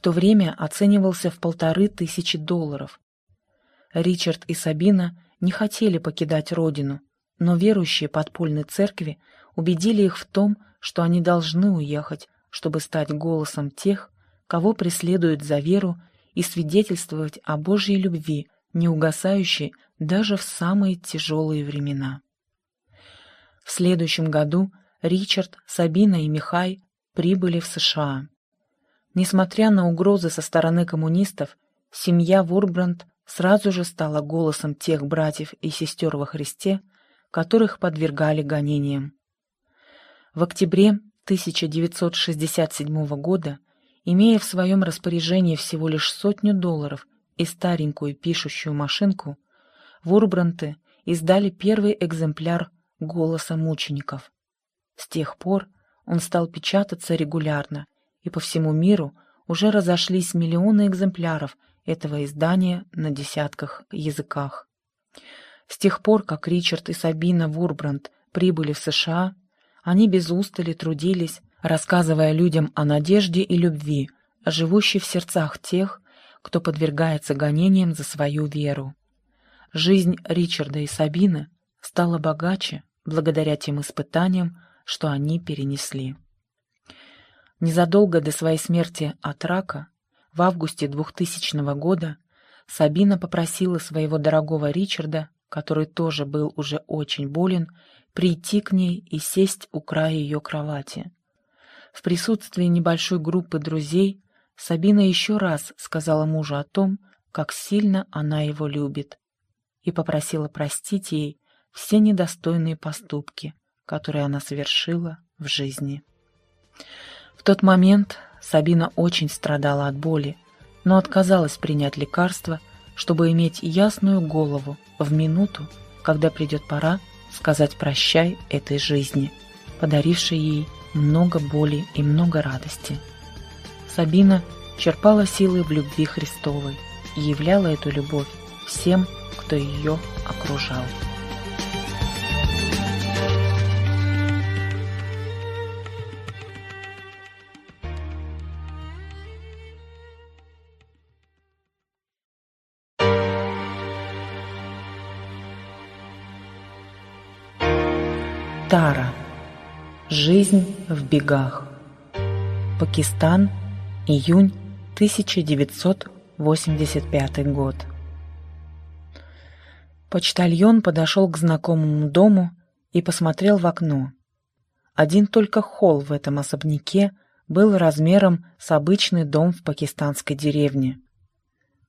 в то время оценивался в полторы тысячи долларов. Ричард и Сабина не хотели покидать родину, но верующие подпольной церкви убедили их в том, что они должны уехать, чтобы стать голосом тех, кого преследуют за веру и свидетельствовать о Божьей любви, не угасающей даже в самые тяжелые времена. В следующем году Ричард, Сабина и Михай прибыли в США. Несмотря на угрозы со стороны коммунистов, семья Вурбранд сразу же стала голосом тех братьев и сестер во Христе, которых подвергали гонениям. В октябре 1967 года, имея в своем распоряжении всего лишь сотню долларов и старенькую пишущую машинку, Вурбранты издали первый экземпляр «Голоса мучеников». С тех пор он стал печататься регулярно, и по всему миру уже разошлись миллионы экземпляров этого издания на десятках языках. С тех пор, как Ричард и Сабина Вурбранд прибыли в США, они без устали трудились, рассказывая людям о надежде и любви, живущей в сердцах тех, кто подвергается гонениям за свою веру. Жизнь Ричарда и Сабины стала богаче благодаря тем испытаниям, что они перенесли. Незадолго до своей смерти от рака, в августе 2000 года, Сабина попросила своего дорогого Ричарда, который тоже был уже очень болен, прийти к ней и сесть у края ее кровати. В присутствии небольшой группы друзей Сабина еще раз сказала мужу о том, как сильно она его любит, и попросила простить ей все недостойные поступки, которые она совершила в жизни. В тот момент Сабина очень страдала от боли, но отказалась принять лекарство, чтобы иметь ясную голову в минуту, когда придет пора сказать прощай этой жизни, подарившей ей много боли и много радости. Сабина черпала силы в любви Христовой и являла эту любовь всем, кто ее окружал. Тара. Жизнь в бегах. Пакистан. Июнь 1985 год. Почтальон подошел к знакомому дому и посмотрел в окно. Один только холл в этом особняке был размером с обычный дом в пакистанской деревне.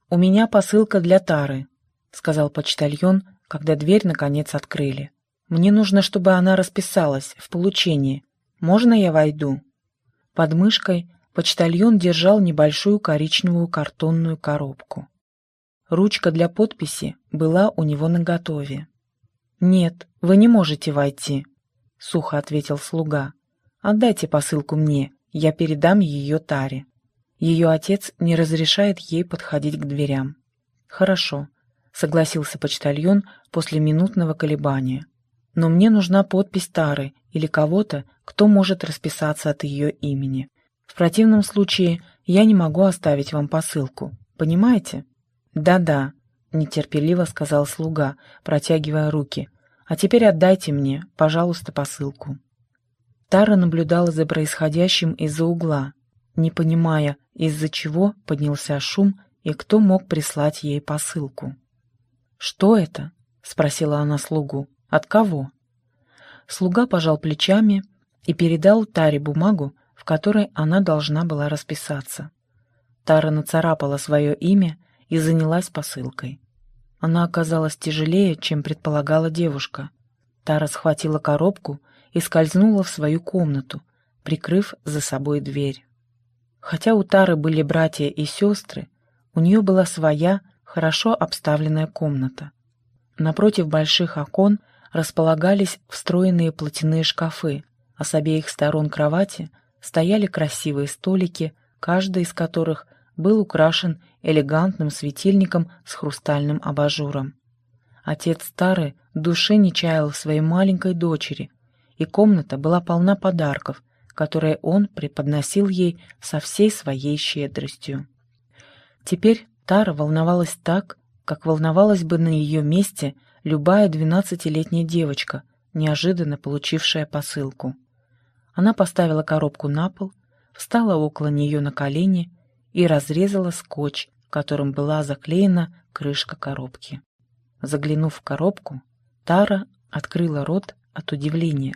«У меня посылка для Тары», — сказал почтальон, когда дверь наконец открыли. Мне нужно, чтобы она расписалась в получении. Можно я войду?» Под мышкой почтальон держал небольшую коричневую картонную коробку. Ручка для подписи была у него наготове. «Нет, вы не можете войти», — сухо ответил слуга. «Отдайте посылку мне, я передам ее Таре. Ее отец не разрешает ей подходить к дверям». «Хорошо», — согласился почтальон после минутного колебания но мне нужна подпись Тары или кого-то, кто может расписаться от ее имени. В противном случае я не могу оставить вам посылку. Понимаете? Да-да, нетерпеливо сказал слуга, протягивая руки. А теперь отдайте мне, пожалуйста, посылку. Тара наблюдала за происходящим из-за угла, не понимая, из-за чего поднялся шум и кто мог прислать ей посылку. «Что это?» — спросила она слугу. От кого? Слуга пожал плечами и передал Таре бумагу, в которой она должна была расписаться. Тара нацарапала свое имя и занялась посылкой. Она оказалась тяжелее, чем предполагала девушка. Тара схватила коробку и скользнула в свою комнату, прикрыв за собой дверь. Хотя у Тары были братья и сестры, у нее была своя, хорошо обставленная комната. Напротив больших окон располагались встроенные платяные шкафы, а с обеих сторон кровати стояли красивые столики, каждый из которых был украшен элегантным светильником с хрустальным абажуром. Отец старый души не чаял своей маленькой дочери, и комната была полна подарков, которое он преподносил ей со всей своей щедростью. Теперь Тара волновалась так, как волновалась бы на ее месте любая двенадцатилетняя девочка, неожиданно получившая посылку. Она поставила коробку на пол, встала около нее на колени и разрезала скотч, которым была заклеена крышка коробки. Заглянув в коробку, Тара открыла рот от удивления.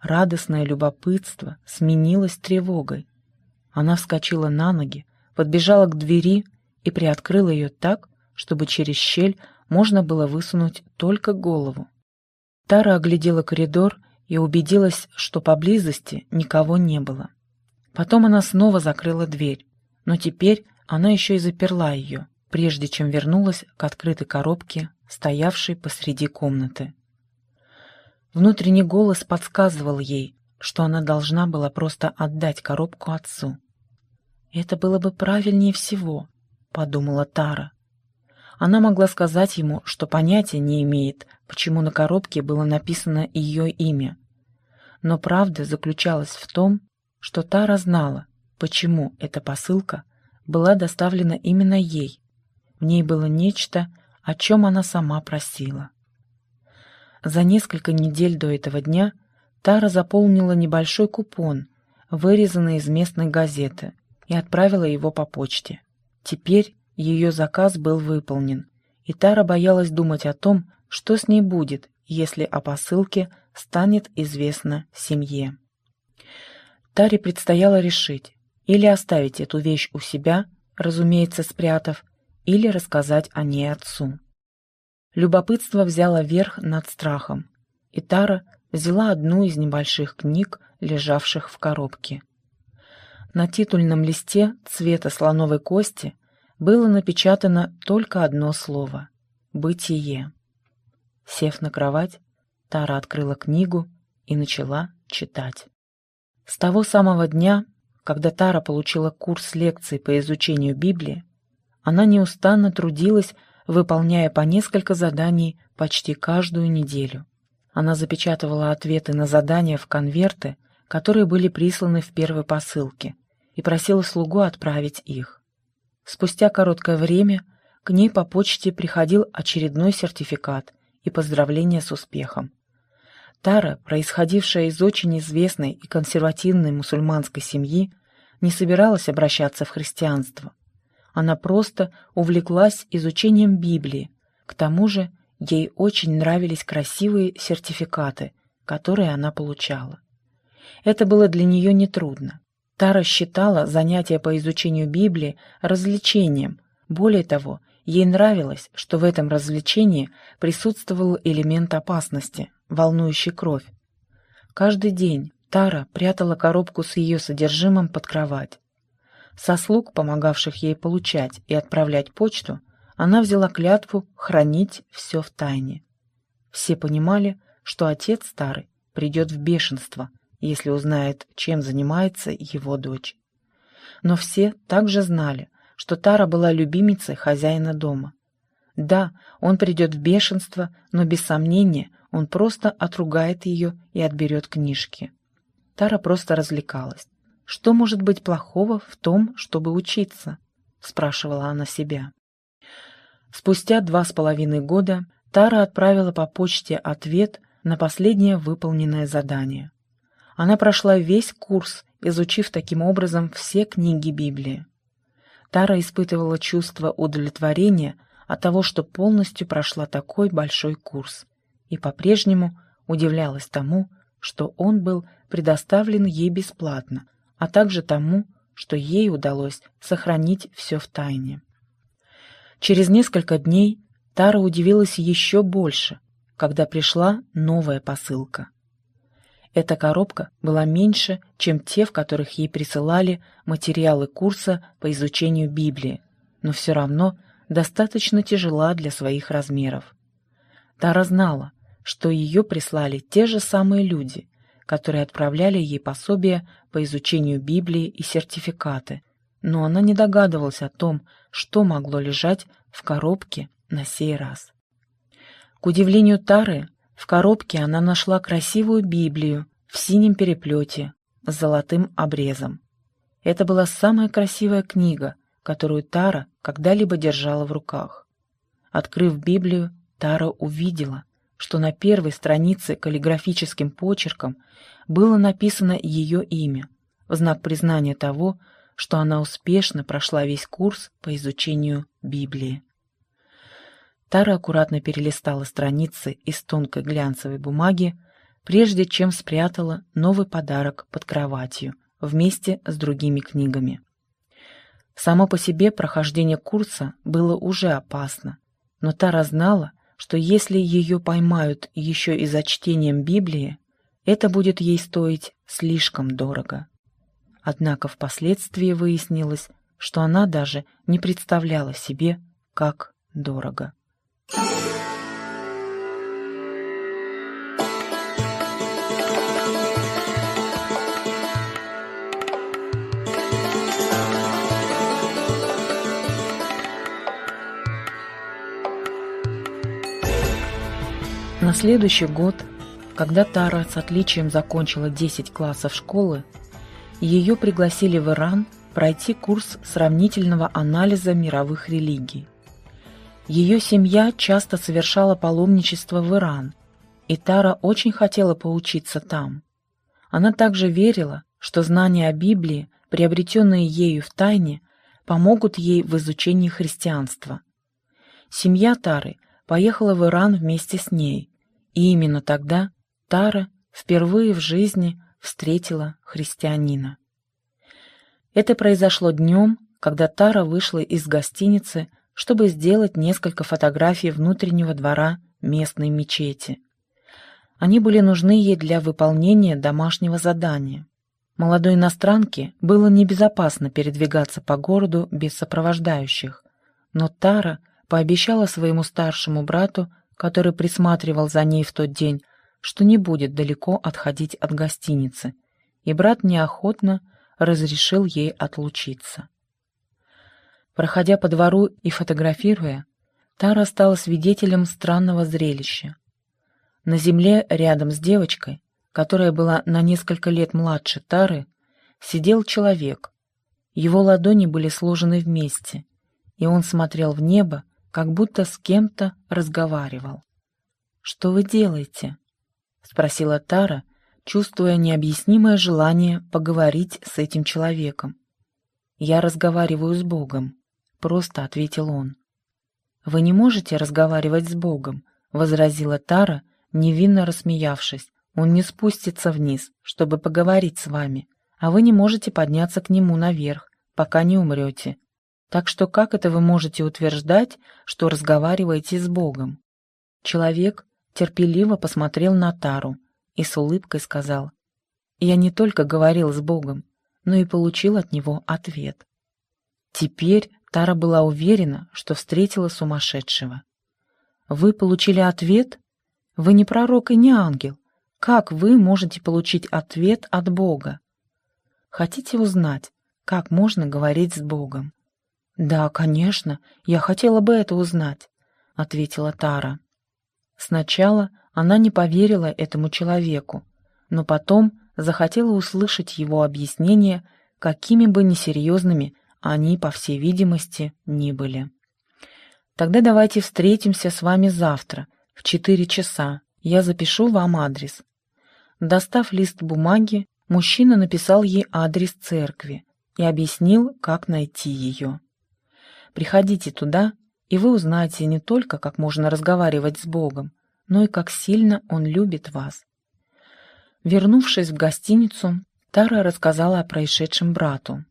Радостное любопытство сменилось тревогой. Она вскочила на ноги, подбежала к двери и приоткрыла ее так, чтобы через щель можно было высунуть только голову. Тара оглядела коридор и убедилась, что поблизости никого не было. Потом она снова закрыла дверь, но теперь она еще и заперла ее, прежде чем вернулась к открытой коробке, стоявшей посреди комнаты. Внутренний голос подсказывал ей, что она должна была просто отдать коробку отцу. «Это было бы правильнее всего», — подумала Тара. Она могла сказать ему, что понятия не имеет, почему на коробке было написано ее имя. Но правда заключалась в том, что Тара знала, почему эта посылка была доставлена именно ей. В ней было нечто, о чем она сама просила. За несколько недель до этого дня Тара заполнила небольшой купон, вырезанный из местной газеты, и отправила его по почте. Теперь ее заказ был выполнен, и Тара боялась думать о том, что с ней будет, если о посылке станет известно семье. Таре предстояло решить, или оставить эту вещь у себя, разумеется, спрятав, или рассказать о ней отцу. Любопытство взяло верх над страхом, и Тара взяла одну из небольших книг, лежавших в коробке. На титульном листе цвета слоновой кости – было напечатано только одно слово — «Бытие». Сев на кровать, Тара открыла книгу и начала читать. С того самого дня, когда Тара получила курс лекций по изучению Библии, она неустанно трудилась, выполняя по несколько заданий почти каждую неделю. Она запечатывала ответы на задания в конверты, которые были присланы в первой посылке, и просила слугу отправить их. Спустя короткое время к ней по почте приходил очередной сертификат и поздравления с успехом. Тара, происходившая из очень известной и консервативной мусульманской семьи, не собиралась обращаться в христианство. Она просто увлеклась изучением Библии, к тому же ей очень нравились красивые сертификаты, которые она получала. Это было для нее нетрудно. Тара считала занятия по изучению Библии развлечением. Более того, ей нравилось, что в этом развлечении присутствовал элемент опасности, волнующий кровь. Каждый день Тара прятала коробку с ее содержимым под кровать. Со слуг, помогавших ей получать и отправлять почту, она взяла клятву хранить все в тайне. Все понимали, что отец старый придет в бешенство – если узнает, чем занимается его дочь. Но все также знали, что Тара была любимицей хозяина дома. Да, он придет в бешенство, но без сомнения он просто отругает ее и отберет книжки. Тара просто развлекалась. Что может быть плохого в том, чтобы учиться? Спрашивала она себя. Спустя два с половиной года Тара отправила по почте ответ на последнее выполненное задание. Она прошла весь курс, изучив таким образом все книги Библии. Тара испытывала чувство удовлетворения от того, что полностью прошла такой большой курс, и по-прежнему удивлялась тому, что он был предоставлен ей бесплатно, а также тому, что ей удалось сохранить все в тайне. Через несколько дней Тара удивилась еще больше, когда пришла новая посылка. Эта коробка была меньше, чем те, в которых ей присылали материалы курса по изучению Библии, но все равно достаточно тяжела для своих размеров. Тара знала, что ее прислали те же самые люди, которые отправляли ей пособия по изучению Библии и сертификаты, но она не догадывалась о том, что могло лежать в коробке на сей раз. К удивлению Тары, в коробке она нашла красивую Библию в синем переплете, с золотым обрезом. Это была самая красивая книга, которую Тара когда-либо держала в руках. Открыв Библию, Тара увидела, что на первой странице каллиграфическим почерком было написано ее имя, в знак признания того, что она успешно прошла весь курс по изучению Библии. Тара аккуратно перелистала страницы из тонкой глянцевой бумаги, прежде чем спрятала новый подарок под кроватью вместе с другими книгами. Само по себе прохождение курса было уже опасно, но Тара знала, что если ее поймают еще и за чтением Библии, это будет ей стоить слишком дорого. Однако впоследствии выяснилось, что она даже не представляла себе, как дорого. На следующий год, когда Тара с отличием закончила 10 классов школы, ее пригласили в Иран пройти курс сравнительного анализа мировых религий. Ее семья часто совершала паломничество в Иран, и Тара очень хотела поучиться там. Она также верила, что знания о Библии, приобретенные ею в тайне, помогут ей в изучении христианства. Семья Тары поехала в Иран вместе с ней, и именно тогда Тара впервые в жизни встретила христианина. Это произошло днем, когда Тара вышла из гостиницы, чтобы сделать несколько фотографий внутреннего двора местной мечети. Они были нужны ей для выполнения домашнего задания. Молодой иностранке было небезопасно передвигаться по городу без сопровождающих, но Тара пообещала своему старшему брату, который присматривал за ней в тот день, что не будет далеко отходить от гостиницы, и брат неохотно разрешил ей отлучиться. Проходя по двору и фотографируя, Тара стала свидетелем странного зрелища. На земле рядом с девочкой, которая была на несколько лет младше Тары, сидел человек. Его ладони были сложены вместе, и он смотрел в небо, как будто с кем-то разговаривал. «Что вы делаете?» — спросила Тара, чувствуя необъяснимое желание поговорить с этим человеком. «Я разговариваю с Богом», — просто ответил он. «Вы не можете разговаривать с Богом», — возразила Тара, невинно рассмеявшись. «Он не спустится вниз, чтобы поговорить с вами, а вы не можете подняться к нему наверх, пока не умрете. Так что как это вы можете утверждать, что разговариваете с Богом?» Человек терпеливо посмотрел на Тару и с улыбкой сказал, «Я не только говорил с Богом, но и получил от него ответ». Теперь Тара была уверена, что встретила сумасшедшего. «Вы получили ответ? Вы не пророк и не ангел. Как вы можете получить ответ от Бога? Хотите узнать, как можно говорить с Богом?» «Да, конечно, я хотела бы это узнать», — ответила Тара. Сначала она не поверила этому человеку, но потом захотела услышать его объяснения, какими бы несерьезными они, по всей видимости, ни были. «Тогда давайте встретимся с вами завтра, в четыре часа. Я запишу вам адрес». Достав лист бумаги, мужчина написал ей адрес церкви и объяснил, как найти ее. «Приходите туда и вы узнаете не только, как можно разговаривать с Богом, но и как сильно Он любит вас. Вернувшись в гостиницу, Тара рассказала о происшедшем брату.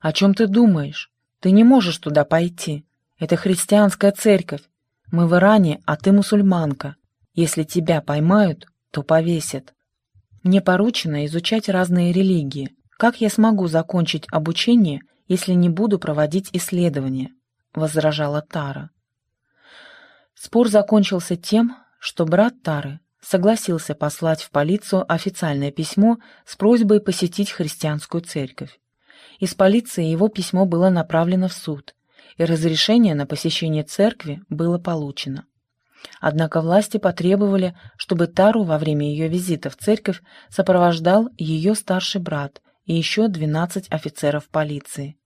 «О чем ты думаешь? Ты не можешь туда пойти. Это христианская церковь. Мы в Иране, а ты мусульманка. Если тебя поймают, то повесят. Мне поручено изучать разные религии. Как я смогу закончить обучение, если не буду проводить исследования?» — возражала Тара. Спор закончился тем, что брат Тары согласился послать в полицию официальное письмо с просьбой посетить христианскую церковь. Из полиции его письмо было направлено в суд, и разрешение на посещение церкви было получено. Однако власти потребовали, чтобы Тару во время ее визита в церковь сопровождал ее старший брат и еще 12 офицеров полиции.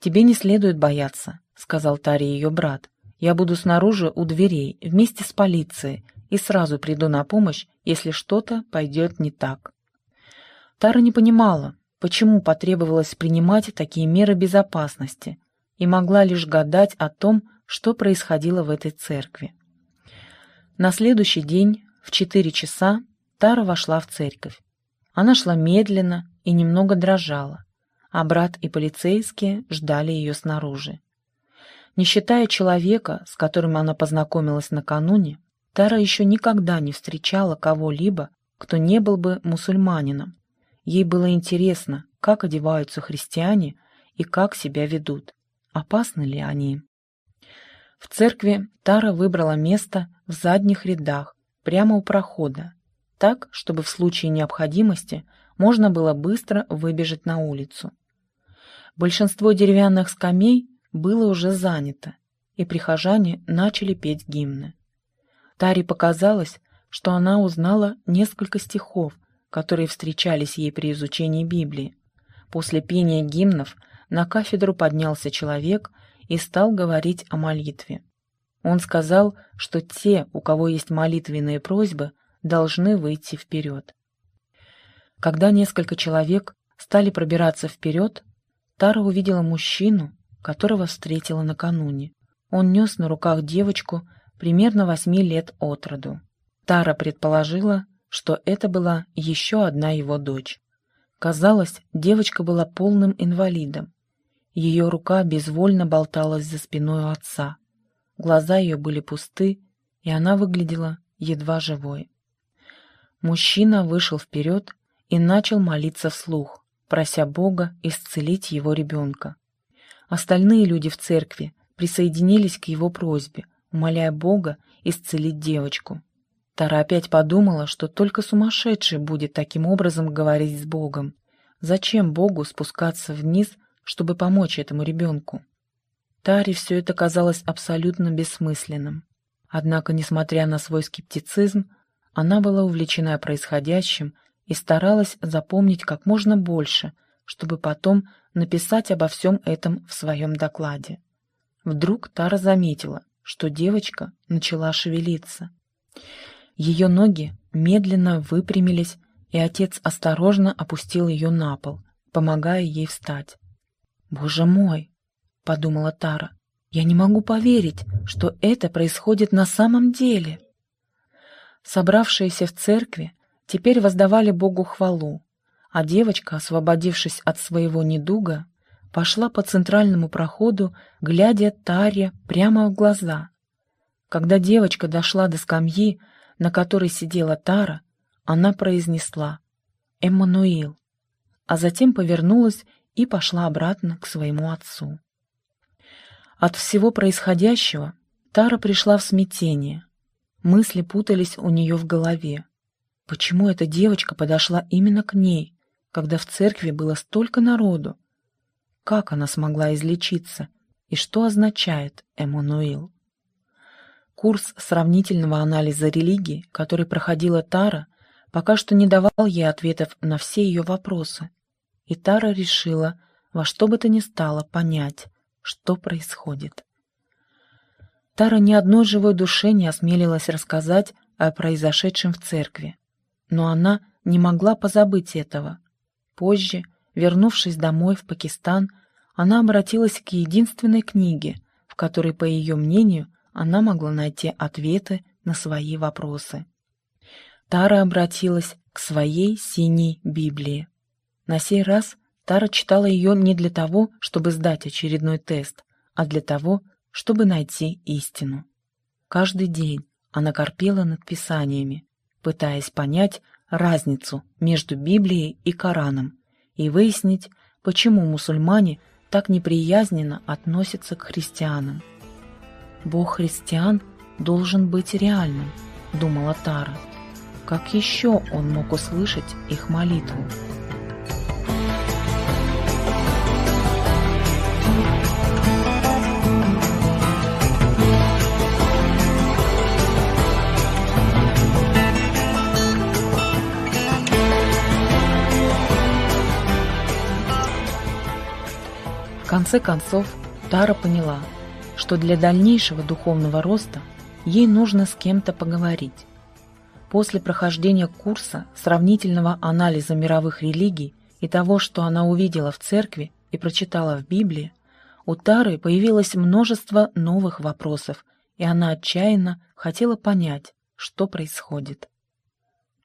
«Тебе не следует бояться», — сказал Таре ее брат. «Я буду снаружи у дверей вместе с полицией и сразу приду на помощь, если что-то пойдет не так». Тара не понимала, почему потребовалось принимать такие меры безопасности, и могла лишь гадать о том, что происходило в этой церкви. На следующий день в четыре часа Тара вошла в церковь. Она шла медленно и немного дрожала, а брат и полицейские ждали ее снаружи. Не считая человека, с которым она познакомилась накануне, Тара еще никогда не встречала кого-либо, кто не был бы мусульманином. Ей было интересно, как одеваются христиане и как себя ведут. Опасны ли они? В церкви Тара выбрала место в задних рядах, прямо у прохода, так, чтобы в случае необходимости можно было быстро выбежать на улицу. Большинство деревянных скамей было уже занято, и прихожане начали петь гимны. Таре показалось, что она узнала несколько стихов, которые встречались ей при изучении Библии. После пения гимнов на кафедру поднялся человек и стал говорить о молитве. Он сказал, что те, у кого есть молитвенные просьбы, должны выйти вперед. Когда несколько человек стали пробираться вперед, Тара увидела мужчину, которого встретила накануне. Он нес на руках девочку примерно восьми лет от роду. Тара предположила, что это была еще одна его дочь. Казалось, девочка была полным инвалидом. Ее рука безвольно болталась за спиной у отца. Глаза ее были пусты, и она выглядела едва живой. Мужчина вышел вперед и начал молиться вслух, прося Бога исцелить его ребенка. Остальные люди в церкви присоединились к его просьбе, умоляя Бога исцелить девочку. Тара опять подумала, что только сумасшедший будет таким образом говорить с Богом. Зачем Богу спускаться вниз, чтобы помочь этому ребенку? Таре все это казалось абсолютно бессмысленным. Однако, несмотря на свой скептицизм, она была увлечена происходящим и старалась запомнить как можно больше, чтобы потом написать обо всем этом в своем докладе. Вдруг Тара заметила, что девочка начала шевелиться. Ее ноги медленно выпрямились, и отец осторожно опустил ее на пол, помогая ей встать. «Боже мой!» подумала Тара. Я не могу поверить, что это происходит на самом деле. Собравшиеся в церкви теперь воздавали Богу хвалу, а девочка, освободившись от своего недуга, пошла по центральному проходу, глядя Таре прямо в глаза. Когда девочка дошла до скамьи, на которой сидела Тара, она произнесла «Эммануил», а затем повернулась и пошла обратно к своему отцу. От всего происходящего Тара пришла в смятение. Мысли путались у нее в голове. Почему эта девочка подошла именно к ней, когда в церкви было столько народу? Как она смогла излечиться? И что означает Эммануил? Курс сравнительного анализа религии, который проходила Тара, пока что не давал ей ответов на все ее вопросы. И Тара решила во что бы то ни стало понять, что происходит. Тара ни одной живой душе не осмелилась рассказать о произошедшем в церкви, но она не могла позабыть этого. Позже, вернувшись домой в Пакистан, она обратилась к единственной книге, в которой, по ее мнению, она могла найти ответы на свои вопросы. Тара обратилась к своей синей Библии. На сей раз Тара читала ее не для того, чтобы сдать очередной тест, а для того, чтобы найти истину. Каждый день она корпела над писаниями, пытаясь понять разницу между Библией и Кораном и выяснить, почему мусульмане так неприязненно относятся к христианам. Бог христиан должен быть реальным, думала Тара. Как еще он мог услышать их молитву? В конце концов, Тара поняла – что для дальнейшего духовного роста ей нужно с кем-то поговорить. После прохождения курса сравнительного анализа мировых религий и того, что она увидела в церкви и прочитала в Библии, у Тары появилось множество новых вопросов, и она отчаянно хотела понять, что происходит.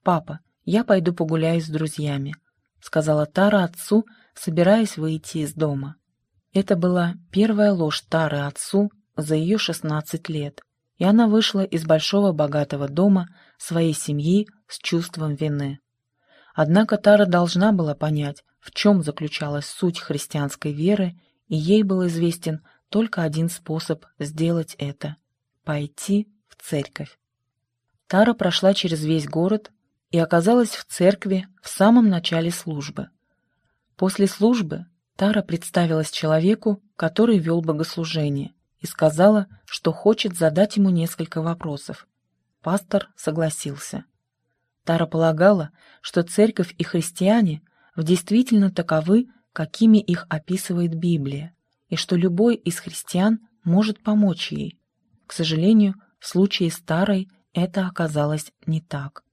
«Папа, я пойду погуляю с друзьями», — сказала Тара отцу, собираясь выйти из дома. Это была первая ложь Тары отцу за ее 16 лет, и она вышла из большого богатого дома своей семьи с чувством вины. Однако Тара должна была понять, в чем заключалась суть христианской веры, и ей был известен только один способ сделать это — пойти в церковь. Тара прошла через весь город и оказалась в церкви в самом начале службы. После службы Тара представилась человеку, который вел богослужение, и сказала, что хочет задать ему несколько вопросов. Пастор согласился. Тара полагала, что церковь и христиане в действительно таковы, какими их описывает Библия, и что любой из христиан может помочь ей. К сожалению, в случае с Тарой это оказалось не так.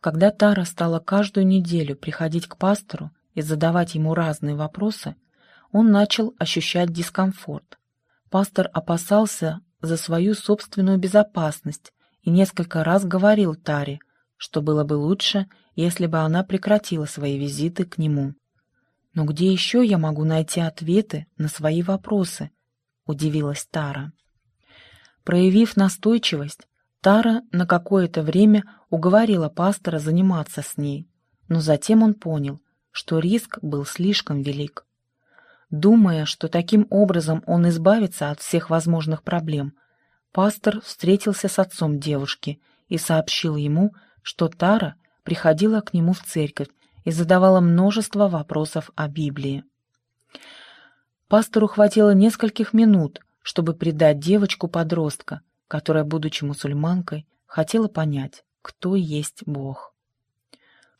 Когда Тара стала каждую неделю приходить к пастору и задавать ему разные вопросы, он начал ощущать дискомфорт. Пастор опасался за свою собственную безопасность и несколько раз говорил Таре, что было бы лучше, если бы она прекратила свои визиты к нему. «Но где еще я могу найти ответы на свои вопросы?» — удивилась Тара. Проявив настойчивость, Тара на какое-то время уговорила пастора заниматься с ней, но затем он понял, что риск был слишком велик. Думая, что таким образом он избавится от всех возможных проблем, пастор встретился с отцом девушки и сообщил ему, что Тара приходила к нему в церковь и задавала множество вопросов о Библии. Пастору хватило нескольких минут, чтобы предать девочку-подростка, которая, будучи мусульманкой, хотела понять, кто есть Бог.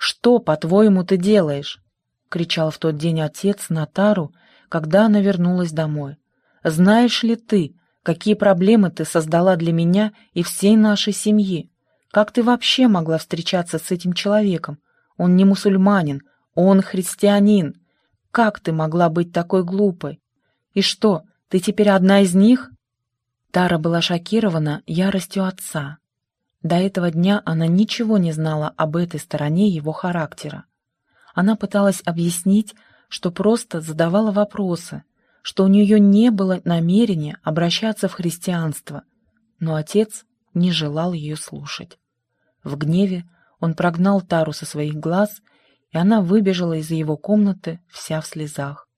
«Что, по-твоему, ты делаешь?» — кричал в тот день отец на Тару, когда она вернулась домой. «Знаешь ли ты, какие проблемы ты создала для меня и всей нашей семьи? Как ты вообще могла встречаться с этим человеком? Он не мусульманин, он христианин. Как ты могла быть такой глупой? И что, ты теперь одна из них?» Тара была шокирована яростью отца. До этого дня она ничего не знала об этой стороне его характера. Она пыталась объяснить, что просто задавала вопросы, что у нее не было намерения обращаться в христианство, но отец не желал ее слушать. В гневе он прогнал Тару со своих глаз, и она выбежала из его комнаты вся в слезах.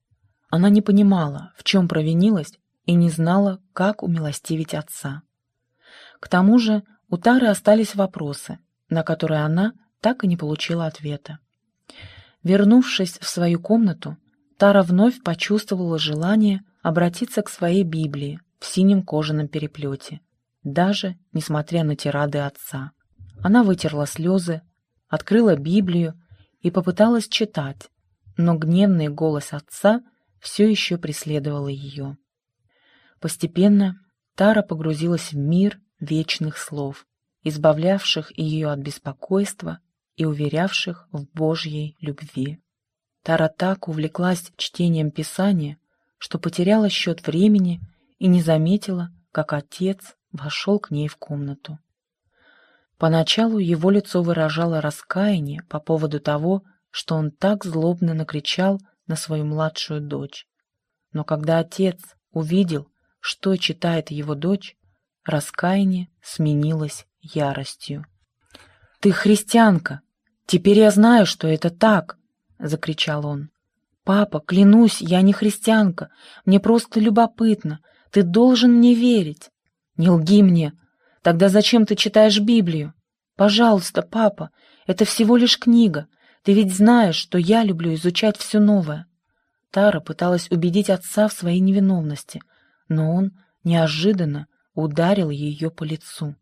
Она не понимала, в чем провинилась, и не знала, как умилостивить отца. К тому же у Тары остались вопросы, на которые она так и не получила ответа. Вернувшись в свою комнату, Тара вновь почувствовала желание обратиться к своей Библии в синем кожаном переплете, даже несмотря на тирады отца. Она вытерла слезы, открыла Библию и попыталась читать, но гневный голос отца все еще преследовал ее. Постепенно Тара погрузилась в мир вечных слов, избавлявших ее от беспокойства и уверявших в Божьей любви. Тара так увлеклась чтением Писания, что потеряла счет времени и не заметила, как отец вошел к ней в комнату. Поначалу его лицо выражало раскаяние по поводу того, что он так злобно накричал на свою младшую дочь. Но когда отец увидел, что читает его дочь, раскаяние сменилось яростью. «Ты христианка! Теперь я знаю, что это так!» — закричал он. «Папа, клянусь, я не христианка. Мне просто любопытно. Ты должен мне верить. Не лги мне. Тогда зачем ты читаешь Библию? Пожалуйста, папа, это всего лишь книга. Ты ведь знаешь, что я люблю изучать все новое». Тара пыталась убедить отца в своей невиновности — но он неожиданно ударил ее по лицу.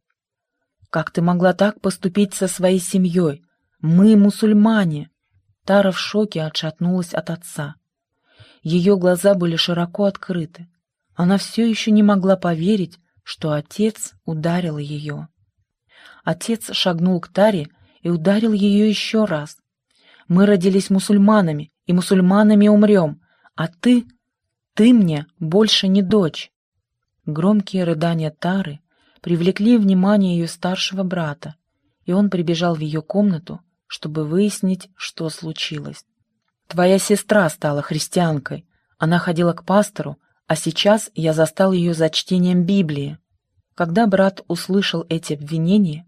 «Как ты могла так поступить со своей семьей? Мы мусульмане!» Тара в шоке отшатнулась от отца. Ее глаза были широко открыты. Она все еще не могла поверить, что отец ударил ее. Отец шагнул к Таре и ударил ее еще раз. «Мы родились мусульманами, и мусульманами умрем, а ты, ты мне больше не дочь». Громкие рыдания Тары привлекли внимание ее старшего брата, и он прибежал в ее комнату, чтобы выяснить, что случилось. «Твоя сестра стала христианкой. Она ходила к пастору, а сейчас я застал ее за чтением Библии». Когда брат услышал эти обвинения,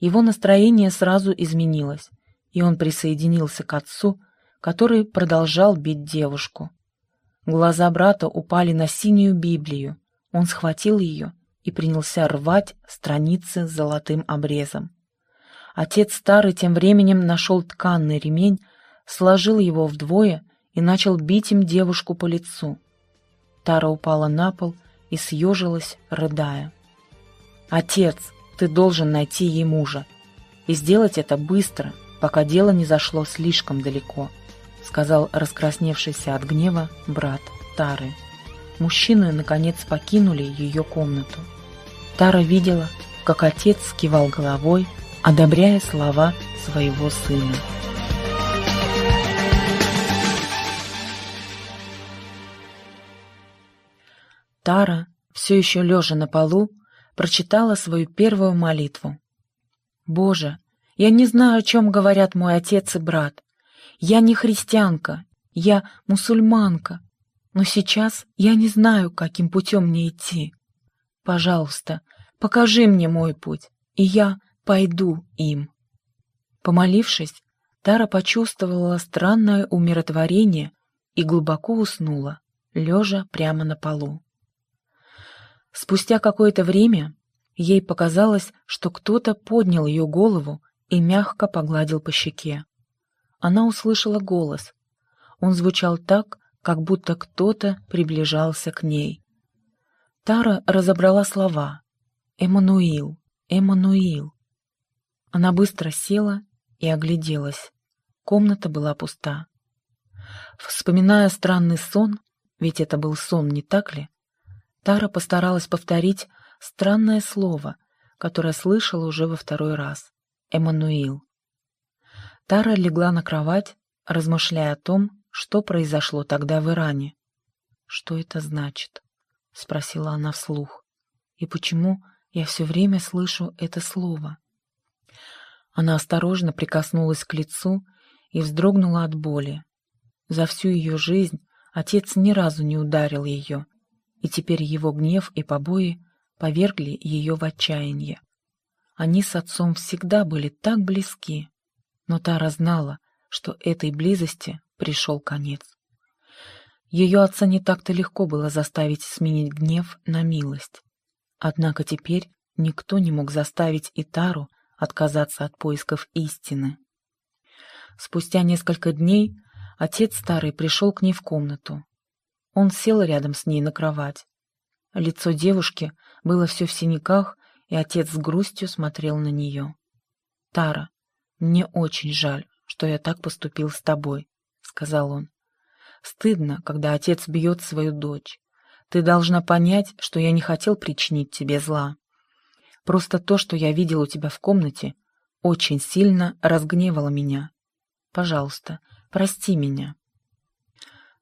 его настроение сразу изменилось, и он присоединился к отцу, который продолжал бить девушку. Глаза брата упали на синюю Библию. Он схватил ее и принялся рвать страницы с золотым обрезом. Отец старый тем временем нашел тканный ремень, сложил его вдвое и начал бить им девушку по лицу. Тара упала на пол и съежилась, рыдая. «Отец, ты должен найти ей мужа. И сделать это быстро, пока дело не зашло слишком далеко», сказал раскрасневшийся от гнева брат Тары. Мужчины, наконец, покинули ее комнату. Тара видела, как отец скивал головой, одобряя слова своего сына. Тара, все еще лежа на полу, прочитала свою первую молитву. «Боже, я не знаю, о чем говорят мой отец и брат. Я не христианка, я мусульманка, но сейчас я не знаю, каким путем мне идти. Пожалуйста, покажи мне мой путь, и я пойду им». Помолившись, Тара почувствовала странное умиротворение и глубоко уснула, лежа прямо на полу. Спустя какое-то время ей показалось, что кто-то поднял ее голову и мягко погладил по щеке. Она услышала голос. Он звучал так, как будто кто-то приближался к ней. Тара разобрала слова. «Эммануил! Эммануил!» Она быстро села и огляделась. Комната была пуста. Вспоминая странный сон, ведь это был сон, не так ли, Тара постаралась повторить странное слово, которое слышала уже во второй раз — «Эммануил». Тара легла на кровать, размышляя о том, что произошло тогда в Иране. «Что это значит?» — спросила она вслух. «И почему я все время слышу это слово?» Она осторожно прикоснулась к лицу и вздрогнула от боли. За всю ее жизнь отец ни разу не ударил ее, и теперь его гнев и побои повергли ее в отчаяние. Они с отцом всегда были так близки, но Тара знала, что этой близости пришел конец. Ее отца не так-то легко было заставить сменить гнев на милость. Однако теперь никто не мог заставить и Тару отказаться от поисков истины. Спустя несколько дней отец старый пришел к ней в комнату. Он сел рядом с ней на кровать. Лицо девушки было все в синяках, и отец с грустью смотрел на нее. «Тара, мне очень жаль, что я так поступил с тобой», — сказал он. «Стыдно, когда отец бьет свою дочь. Ты должна понять, что я не хотел причинить тебе зла. Просто то, что я видел у тебя в комнате, очень сильно разгневало меня. Пожалуйста, прости меня».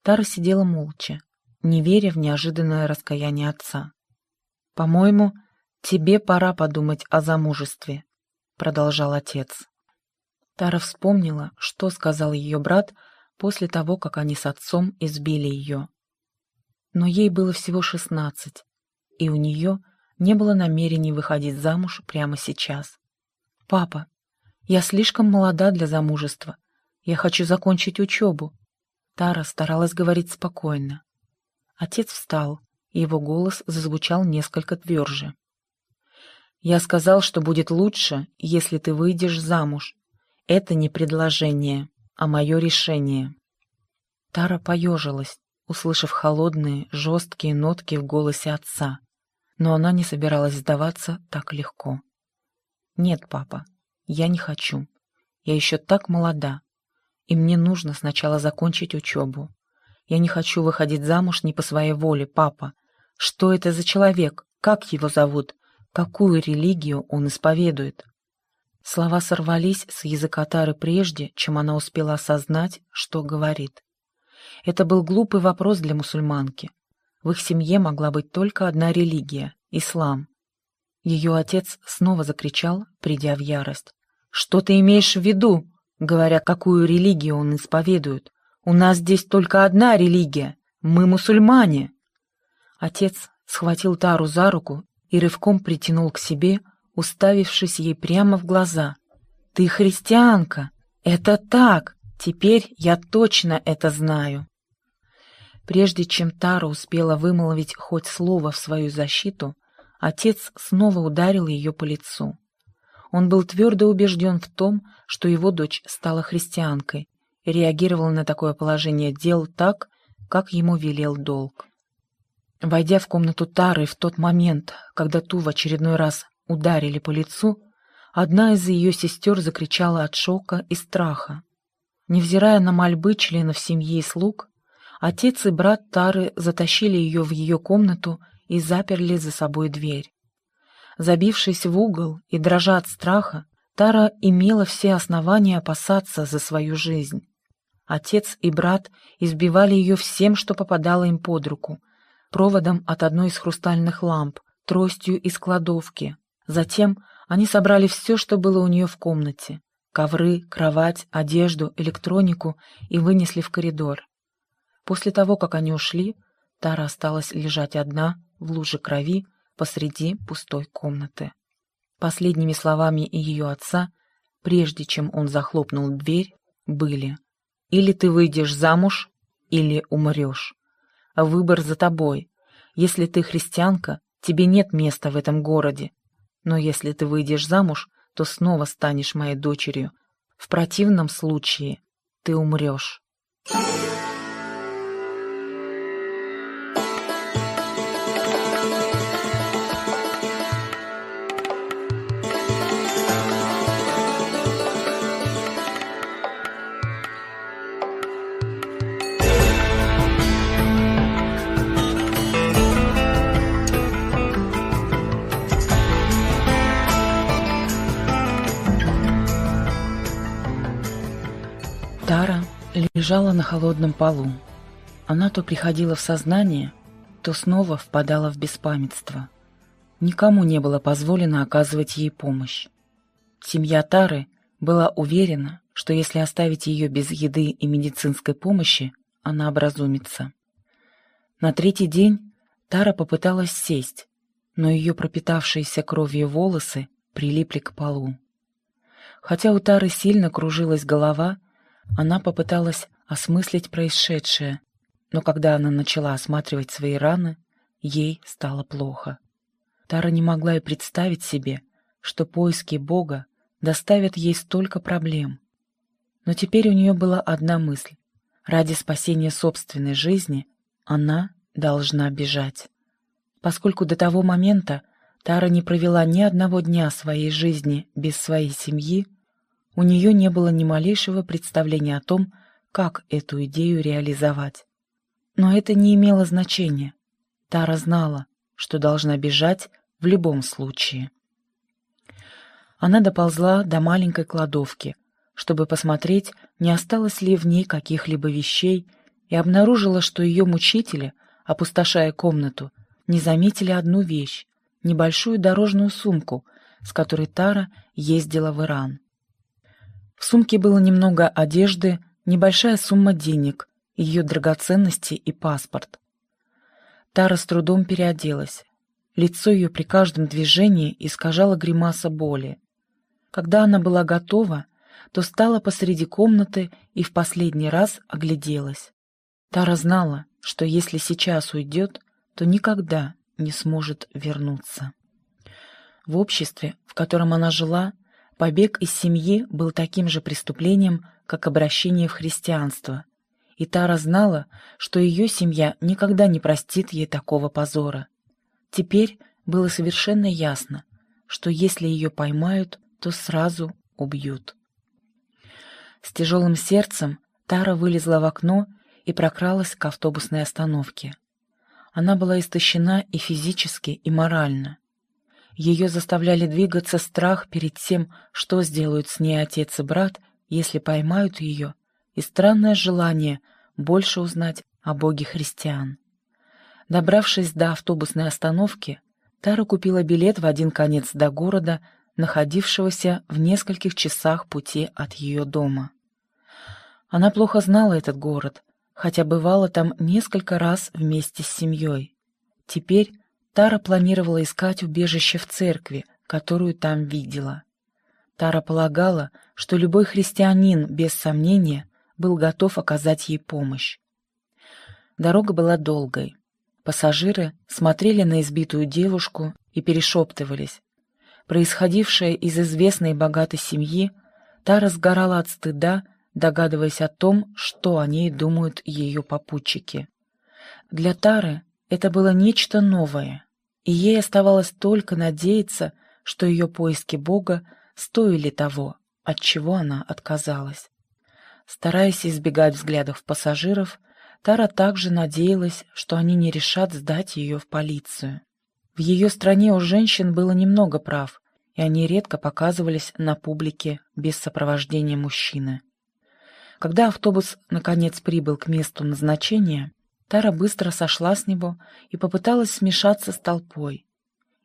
Тара сидела молча, не веря в неожиданное раскаяние отца. «По-моему, тебе пора подумать о замужестве», — продолжал отец. Тара вспомнила, что сказал ее брат после того, как они с отцом избили ее. Но ей было всего шестнадцать, и у нее не было намерений выходить замуж прямо сейчас. «Папа, я слишком молода для замужества. Я хочу закончить учебу», Тара старалась говорить спокойно. Отец встал, и его голос зазвучал несколько тверже. «Я сказал, что будет лучше, если ты выйдешь замуж. Это не предложение, а мое решение». Тара поежилась, услышав холодные, жесткие нотки в голосе отца, но она не собиралась сдаваться так легко. «Нет, папа, я не хочу. Я еще так молода и мне нужно сначала закончить учебу. Я не хочу выходить замуж не по своей воле, папа. Что это за человек? Как его зовут? Какую религию он исповедует?» Слова сорвались с языка Тары прежде, чем она успела осознать, что говорит. Это был глупый вопрос для мусульманки. В их семье могла быть только одна религия — ислам. Ее отец снова закричал, придя в ярость. «Что ты имеешь в виду, говоря, какую религию он исповедует? У нас здесь только одна религия. Мы мусульмане!» Отец схватил Тару за руку и рывком притянул к себе, уставившись ей прямо в глаза. «Ты христианка! Это так! Теперь я точно это знаю!» Прежде чем Тара успела вымолвить хоть слово в свою защиту, отец снова ударил ее по лицу. Он был твердо убежден в том, что его дочь стала христианкой, и реагировал на такое положение дел так, как ему велел долг. Войдя в комнату Тары в тот момент, когда ту в очередной раз ударили по лицу, одна из ее сестер закричала от шока и страха. Невзирая на мольбы членов семьи и слуг, отец и брат Тары затащили ее в ее комнату и заперли за собой дверь. Забившись в угол и дрожа от страха, Тара имела все основания опасаться за свою жизнь. Отец и брат избивали ее всем, что попадало им под руку, проводом от одной из хрустальных ламп, тростью из кладовки. Затем они собрали все, что было у нее в комнате — ковры, кровать, одежду, электронику — и вынесли в коридор. После того, как они ушли, Тара осталась лежать одна, в луже крови, посреди пустой комнаты. Последними словами ее отца, прежде чем он захлопнул дверь, были «Или ты выйдешь замуж, или умрешь. Выбор за тобой. Если ты христианка, тебе нет места в этом городе. Но если ты выйдешь замуж, то снова станешь моей дочерью. В противном случае ты умрешь». Лежала на холодном полу. Она то приходила в сознание, то снова впадала в беспамятство. Никому не было позволено оказывать ей помощь. Семья Тары была уверена, что если оставить ее без еды и медицинской помощи, она образумится. На третий день Тара попыталась сесть, но ее пропитавшиеся кровью волосы прилипли к полу. Хотя у Тары сильно кружилась голова, она попыталась осмыслить происшедшее, но когда она начала осматривать свои раны, ей стало плохо. Тара не могла и представить себе, что поиски Бога доставят ей столько проблем. Но теперь у нее была одна мысль. Ради спасения собственной жизни она должна бежать. Поскольку до того момента Тара не провела ни одного дня своей жизни без своей семьи, у нее не было ни малейшего представления о том, как эту идею реализовать. Но это не имело значения. Тара знала, что должна бежать в любом случае. Она доползла до маленькой кладовки, чтобы посмотреть, не осталось ли в ней каких-либо вещей, и обнаружила, что ее мучители, опустошая комнату, не заметили одну вещь — небольшую дорожную сумку, с которой Тара ездила в Иран. В сумке было немного одежды, небольшая сумма денег, ее драгоценности и паспорт. Тара с трудом переоделась. Лицо ее при каждом движении искажало гримаса боли. Когда она была готова, то стала посреди комнаты и в последний раз огляделась. Тара знала, что если сейчас уйдет, то никогда не сможет вернуться. В обществе, в котором она жила, Побег из семьи был таким же преступлением, как обращение в христианство, и Тара знала, что ее семья никогда не простит ей такого позора. Теперь было совершенно ясно, что если ее поймают, то сразу убьют. С тяжелым сердцем Тара вылезла в окно и прокралась к автобусной остановке. Она была истощена и физически, и морально. Ее заставляли двигаться страх перед тем, что сделают с ней отец и брат, если поймают ее, и странное желание больше узнать о Боге христиан. Добравшись до автобусной остановки, Тара купила билет в один конец до города, находившегося в нескольких часах пути от ее дома. Она плохо знала этот город, хотя бывала там несколько раз вместе с семьей. Теперь Тара планировала искать убежище в церкви, которую там видела. Тара полагала, что любой христианин, без сомнения, был готов оказать ей помощь. Дорога была долгой. Пассажиры смотрели на избитую девушку и перешептывались. Происходившее из известной богатой семьи, Тара сгорала от стыда, догадываясь о том, что о ней думают ее попутчики. Для Тары это было нечто новое, и ей оставалось только надеяться, что ее поиски Бога стоили того, от чего она отказалась. Стараясь избегать взглядов пассажиров, Тара также надеялась, что они не решат сдать ее в полицию. В ее стране у женщин было немного прав, и они редко показывались на публике без сопровождения мужчины. Когда автобус наконец прибыл к месту назначения, Тара быстро сошла с него и попыталась смешаться с толпой.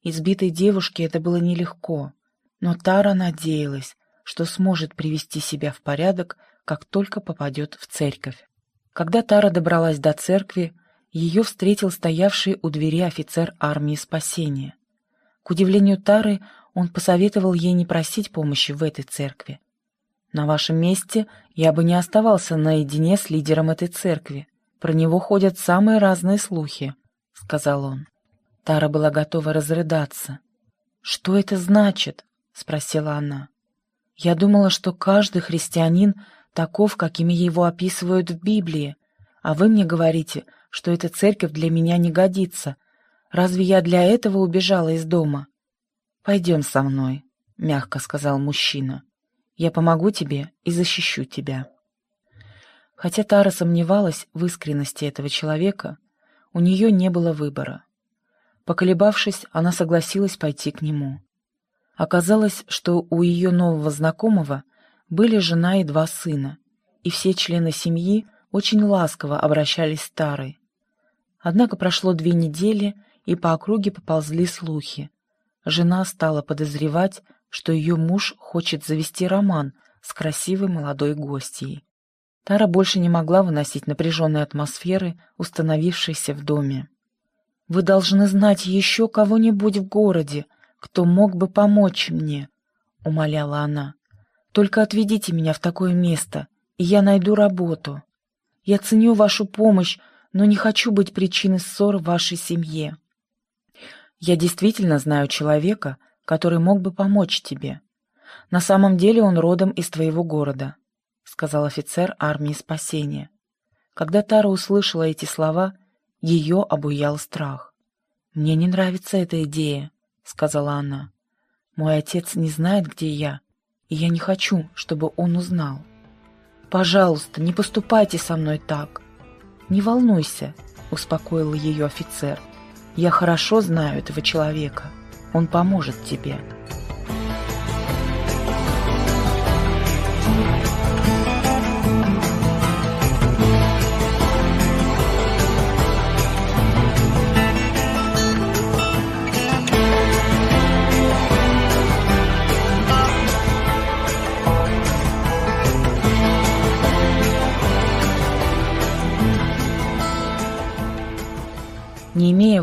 Избитой девушке это было нелегко, но Тара надеялась, что сможет привести себя в порядок, как только попадет в церковь. Когда Тара добралась до церкви, ее встретил стоявший у двери офицер армии спасения. К удивлению Тары, он посоветовал ей не просить помощи в этой церкви. «На вашем месте я бы не оставался наедине с лидером этой церкви. Про него ходят самые разные слухи», — сказал он. Тара была готова разрыдаться. «Что это значит?» — спросила она. «Я думала, что каждый христианин таков, какими его описывают в Библии, а вы мне говорите, что эта церковь для меня не годится. Разве я для этого убежала из дома?» «Пойдем со мной», — мягко сказал мужчина. Я помогу тебе и защищу тебя». Хотя Тара сомневалась в искренности этого человека, у нее не было выбора. Поколебавшись, она согласилась пойти к нему. Оказалось, что у ее нового знакомого были жена и два сына, и все члены семьи очень ласково обращались с Тарой. Однако прошло две недели, и по округе поползли слухи. Жена стала подозревать, что ее муж хочет завести роман с красивой молодой гостьей. Тара больше не могла выносить напряженной атмосферы, установившейся в доме. «Вы должны знать еще кого-нибудь в городе, кто мог бы помочь мне», — умоляла она. «Только отведите меня в такое место, и я найду работу. Я ценю вашу помощь, но не хочу быть причиной ссор в вашей семье». «Я действительно знаю человека, который мог бы помочь тебе. На самом деле он родом из твоего города», — сказал офицер армии спасения. Когда Тара услышала эти слова, ее обуял страх. «Мне не нравится эта идея», — сказала она. «Мой отец не знает, где я, и я не хочу, чтобы он узнал. Пожалуйста, не поступайте со мной так». «Не волнуйся», — успокоил ее офицер. «Я хорошо знаю этого человека». Он поможет тебе.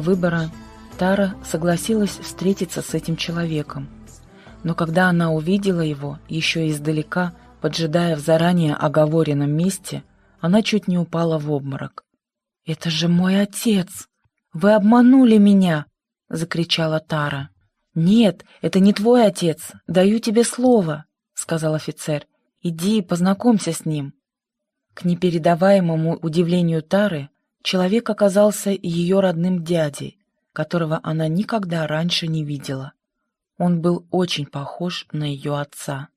Выбора, Тара согласилась встретиться с этим человеком. Но когда она увидела его, еще издалека, поджидая в заранее оговоренном месте, она чуть не упала в обморок. «Это же мой отец! Вы обманули меня!» — закричала Тара. «Нет, это не твой отец, даю тебе слово», — сказал офицер. «Иди познакомься с ним». К непередаваемому удивлению Тары человек оказался ее родным дядей, которого она никогда раньше не видела. Он был очень похож на ее отца.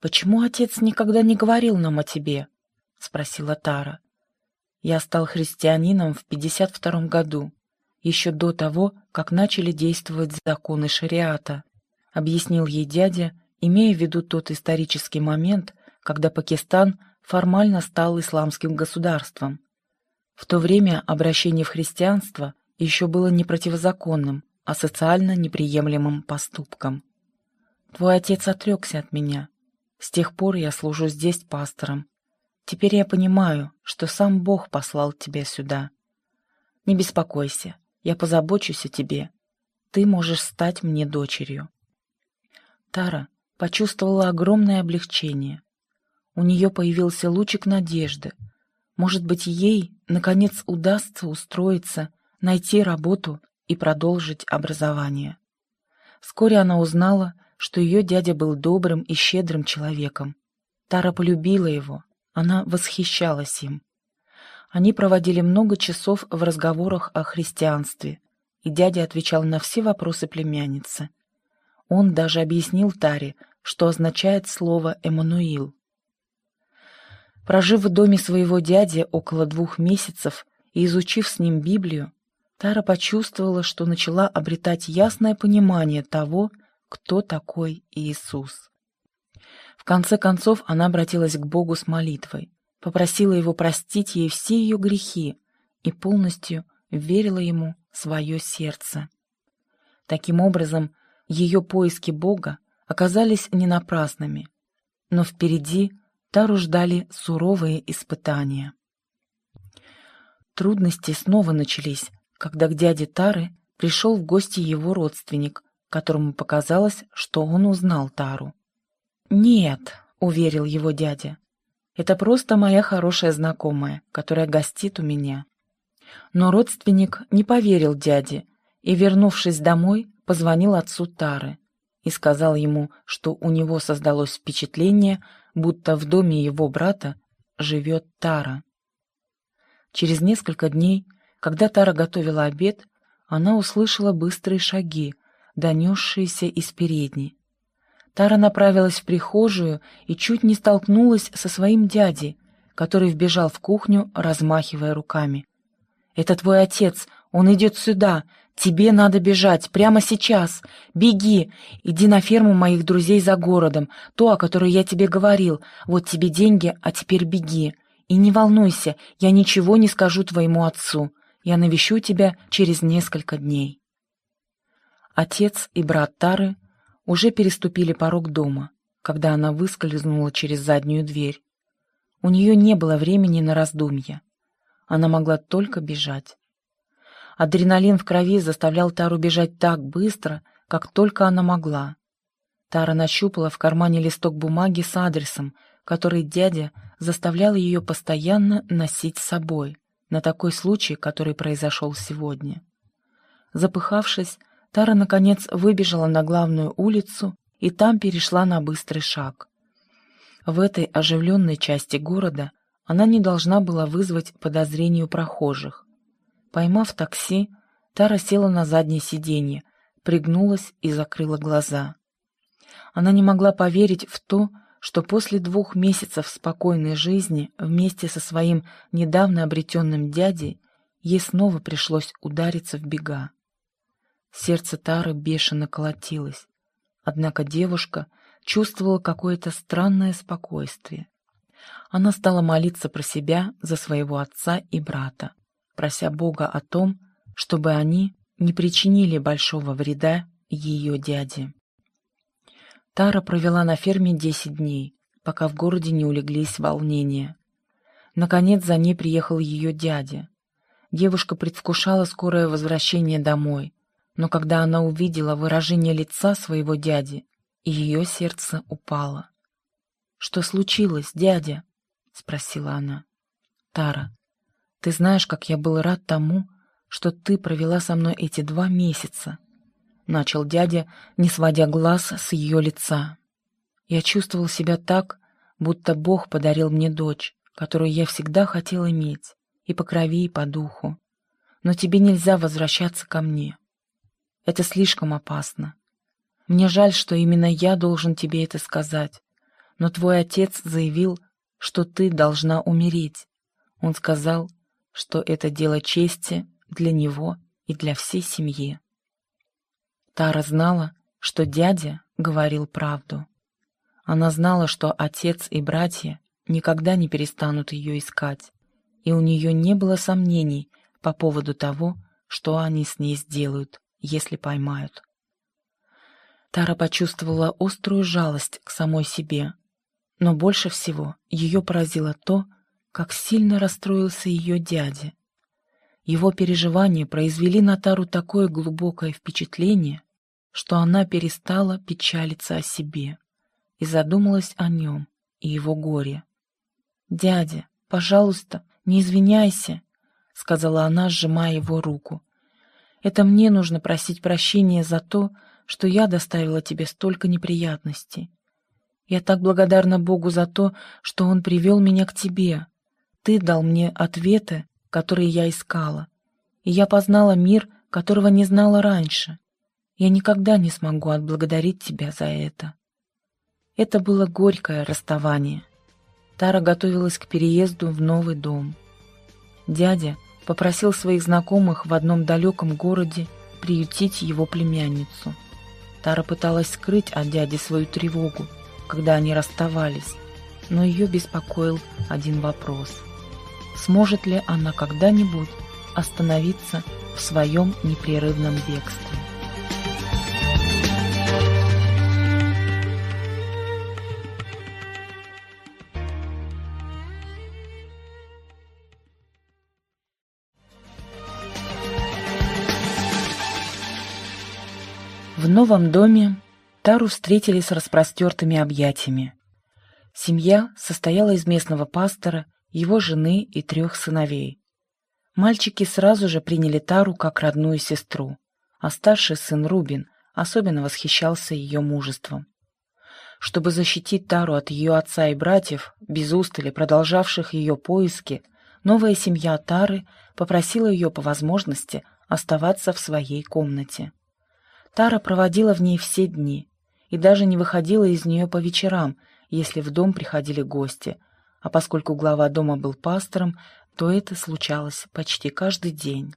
«Почему отец никогда не говорил нам о тебе?» — спросила Тара. Я стал христианином в 52 году, еще до того, как начали действовать законы шариата, объяснил ей дядя, имея в виду тот исторический момент, когда Пакистан формально стал исламским государством. В то время обращение в христианство еще было не противозаконным, а социально неприемлемым поступком. Твой отец отрекся от меня. С тех пор я служу здесь пастором. Теперь я понимаю, что сам Бог послал тебя сюда. Не беспокойся, я позабочусь о тебе. Ты можешь стать мне дочерью. Тара почувствовала огромное облегчение. У нее появился лучик надежды. Может быть, ей, наконец, удастся устроиться, найти работу и продолжить образование. Вскоре она узнала, что ее дядя был добрым и щедрым человеком. Тара полюбила его, она восхищалась им. Они проводили много часов в разговорах о христианстве, и дядя отвечал на все вопросы племянницы. Он даже объяснил Таре, что означает слово «Эммануил». Прожив в доме своего дяди около двух месяцев и изучив с ним Библию, Тара почувствовала, что начала обретать ясное понимание того, кто такой Иисус. В конце концов она обратилась к Богу с молитвой, попросила Его простить ей все ее грехи и полностью верила Ему свое сердце. Таким образом, ее поиски Бога оказались не напрасными, но впереди Тару ждали суровые испытания. Трудности снова начались, когда к дяде Тары пришел в гости его родственник, которому показалось, что он узнал Тару. «Нет», — уверил его дядя, — «это просто моя хорошая знакомая, которая гостит у меня». Но родственник не поверил дяде и, вернувшись домой, позвонил отцу Тары и сказал ему, что у него создалось впечатление, будто в доме его брата живет Тара. Через несколько дней когда Тара готовила обед, она услышала быстрые шаги, донесшиеся из передней. Тара направилась в прихожую и чуть не столкнулась со своим дядей, который вбежал в кухню, размахивая руками. «Это твой отец, он идет сюда, тебе надо бежать, прямо сейчас, беги, иди на ферму моих друзей за городом, то, о которой я тебе говорил, вот тебе деньги, а теперь беги. И не волнуйся, я ничего не скажу твоему отцу, я навещу тебя через несколько дней». Отец и брат Тары уже переступили порог дома, когда она выскользнула через заднюю дверь. У нее не было времени на раздумья. Она могла только бежать. Адреналин в крови заставлял Тару бежать так быстро, как только она могла. Тара нащупала в кармане листок бумаги с адресом, который дядя заставлял ее постоянно носить с собой на такой случай, который произошел сегодня. Запыхавшись, Тара, наконец, выбежала на главную улицу и там перешла на быстрый шаг. В этой оживленной части города она не должна была вызвать подозрения у прохожих. Поймав такси, Тара села на заднее сиденье, пригнулась и закрыла глаза. Она не могла поверить в то, что после двух месяцев спокойной жизни вместе со своим недавно обретенным дядей ей снова пришлось удариться в бега. Сердце Тары бешено колотилось, однако девушка чувствовала какое-то странное спокойствие. Она стала молиться про себя, за своего отца и брата, прося Бога о том, чтобы они не причинили большого вреда ее дяде. Тара провела на ферме десять дней, пока в городе не улеглись волнения. Наконец за ней приехал ее дядя. Девушка предвкушала скорое возвращение домой, но когда она увидела выражение лица своего дяди, ее сердце упало. «Что случилось, дядя?» — спросила она. «Тара, ты знаешь, как я был рад тому, что ты провела со мной эти два месяца начал дядя, не сводя глаз с ее лица. Я чувствовал себя так, будто Бог подарил мне дочь, которую я всегда хотел иметь, и по крови, и по духу. Но тебе нельзя возвращаться ко мне. Это слишком опасно. Мне жаль, что именно я должен тебе это сказать, но твой отец заявил, что ты должна умереть. Он сказал, что это дело чести для него и для всей семьи. Тара знала, что дядя говорил правду. Она знала, что отец и братья никогда не перестанут ее искать, и у нее не было сомнений по поводу того, что они с ней сделают, если поймают. Тара почувствовала острую жалость к самой себе, но больше всего ее поразило то, как сильно расстроился ее дядя. Его переживания произвели на Тару такое глубокое впечатление, что она перестала печалиться о себе и задумалась о нем и его горе. «Дядя, пожалуйста, не извиняйся», — сказала она, сжимая его руку. «Это мне нужно просить прощения за то, что я доставила тебе столько неприятностей. Я так благодарна Богу за то, что Он привел меня к тебе. Ты дал мне ответы, которые я искала, и я познала мир, которого не знала раньше. Я никогда не смогу отблагодарить тебя за это. Это было горькое расставание. Тара готовилась к переезду в новый дом. Дядя попросил своих знакомых в одном далеком городе приютить его племянницу. Тара пыталась скрыть от дяди свою тревогу, когда они расставались, но ее беспокоил один вопрос. Сможет ли она когда-нибудь остановиться в своем непрерывном бегстве? В новом доме Тару встретили с распростертыми объятиями. Семья состояла из местного пастора, его жены и трех сыновей. Мальчики сразу же приняли Тару как родную сестру, а старший сын Рубин особенно восхищался ее мужеством. Чтобы защитить Тару от ее отца и братьев, без устали продолжавших ее поиски, новая семья Тары попросила ее по возможности оставаться в своей комнате. Тара проводила в ней все дни и даже не выходила из нее по вечерам, если в дом приходили гости, а поскольку глава дома был пастором, то это случалось почти каждый день.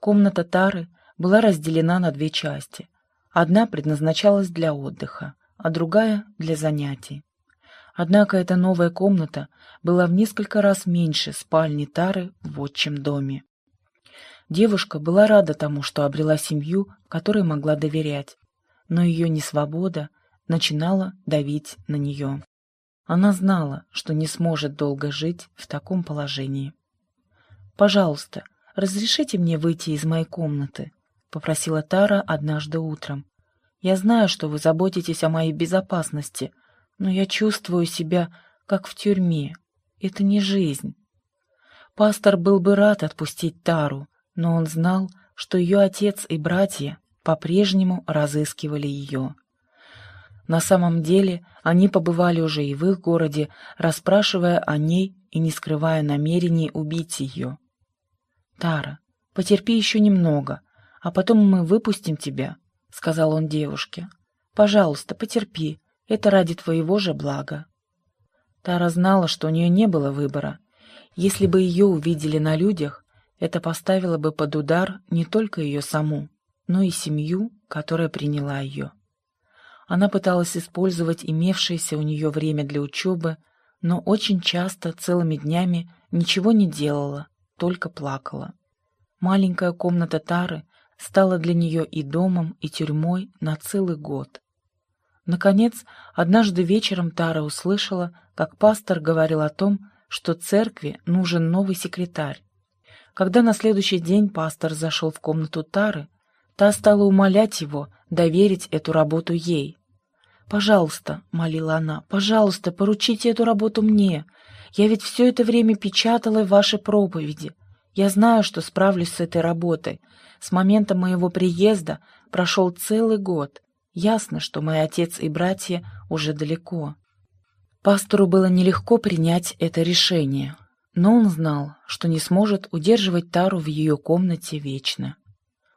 Комната Тары была разделена на две части. Одна предназначалась для отдыха, а другая — для занятий. Однако эта новая комната была в несколько раз меньше спальни Тары в отчим доме. Девушка была рада тому, что обрела семью, которой могла доверять, но ее несвобода начинала давить на нее. Она знала, что не сможет долго жить в таком положении. «Пожалуйста, разрешите мне выйти из моей комнаты», — попросила Тара однажды утром. «Я знаю, что вы заботитесь о моей безопасности, но я чувствую себя как в тюрьме. Это не жизнь». Пастор был бы рад отпустить Тару, но он знал, что ее отец и братья по-прежнему разыскивали ее. На самом деле они побывали уже и в их городе, расспрашивая о ней и не скрывая намерений убить ее. «Тара, потерпи еще немного, а потом мы выпустим тебя», — сказал он девушке. «Пожалуйста, потерпи, это ради твоего же блага». Тара знала, что у нее не было выбора. Если бы ее увидели на людях, это поставило бы под удар не только ее саму, но и семью, которая приняла ее. Она пыталась использовать имевшееся у нее время для учебы, но очень часто целыми днями ничего не делала, только плакала. Маленькая комната Тары стала для нее и домом, и тюрьмой на целый год. Наконец, однажды вечером Тара услышала, как пастор говорил о том, что церкви нужен новый секретарь, когда на следующий день пастор зашел в комнату Тары, та стала умолять его доверить эту работу ей. «Пожалуйста», — молила она, — «пожалуйста, поручите эту работу мне. Я ведь все это время печатала ваши проповеди. Я знаю, что справлюсь с этой работой. С момента моего приезда прошел целый год. Ясно, что мой отец и братья уже далеко». Пастору было нелегко принять это решение. Но он знал, что не сможет удерживать Тару в ее комнате вечно.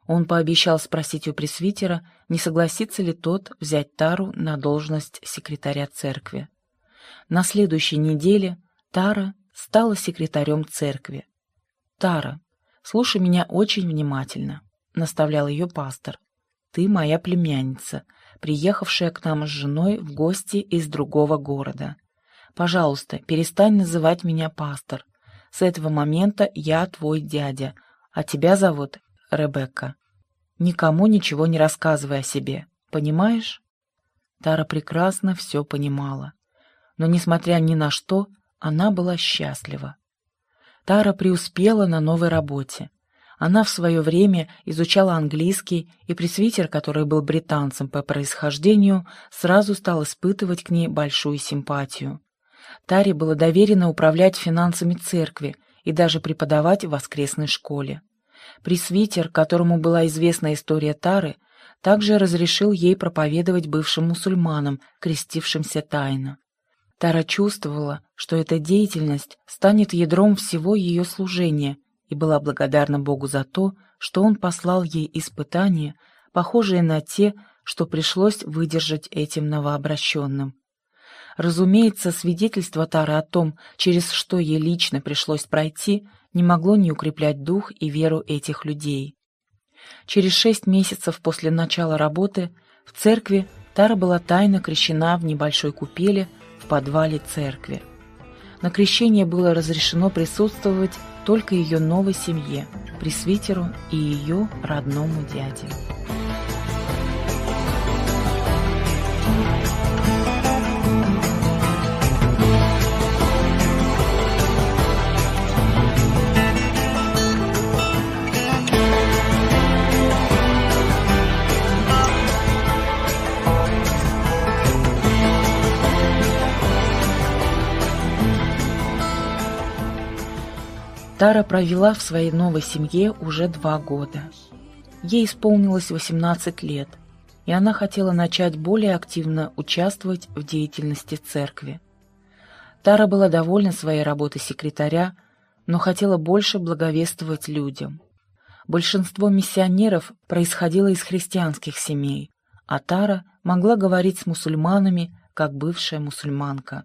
Он пообещал спросить у пресвитера, не согласится ли тот взять Тару на должность секретаря церкви. На следующей неделе Тара стала секретарем церкви. «Тара, слушай меня очень внимательно», — наставлял ее пастор. «Ты моя племянница, приехавшая к нам с женой в гости из другого города. Пожалуйста, перестань называть меня пастор. С этого момента я твой дядя, а тебя зовут Ребекка. Никому ничего не рассказывай о себе, понимаешь?» Тара прекрасно все понимала. Но, несмотря ни на что, она была счастлива. Тара преуспела на новой работе. Она в свое время изучала английский, и пресвитер, который был британцем по происхождению, сразу стал испытывать к ней большую симпатию. Таре было доверено управлять финансами церкви и даже преподавать в воскресной школе. Пресвитер, которому была известна история Тары, также разрешил ей проповедовать бывшим мусульманам, крестившимся тайно. Тара чувствовала, что эта деятельность станет ядром всего ее служения и была благодарна Богу за то, что Он послал ей испытания, похожие на те, что пришлось выдержать этим новообращенным. Разумеется, свидетельство Тары о том, через что ей лично пришлось пройти, не могло не укреплять дух и веру этих людей. Через шесть месяцев после начала работы в церкви Тара была тайно крещена в небольшой купеле в подвале церкви. На крещение было разрешено присутствовать только ее новой семье, пресвитеру и ее родному дяде. Тара провела в своей новой семье уже два года. Ей исполнилось 18 лет, и она хотела начать более активно участвовать в деятельности церкви. Тара была довольна своей работой секретаря, но хотела больше благовествовать людям. Большинство миссионеров происходило из христианских семей, а Тара могла говорить с мусульманами, как бывшая мусульманка.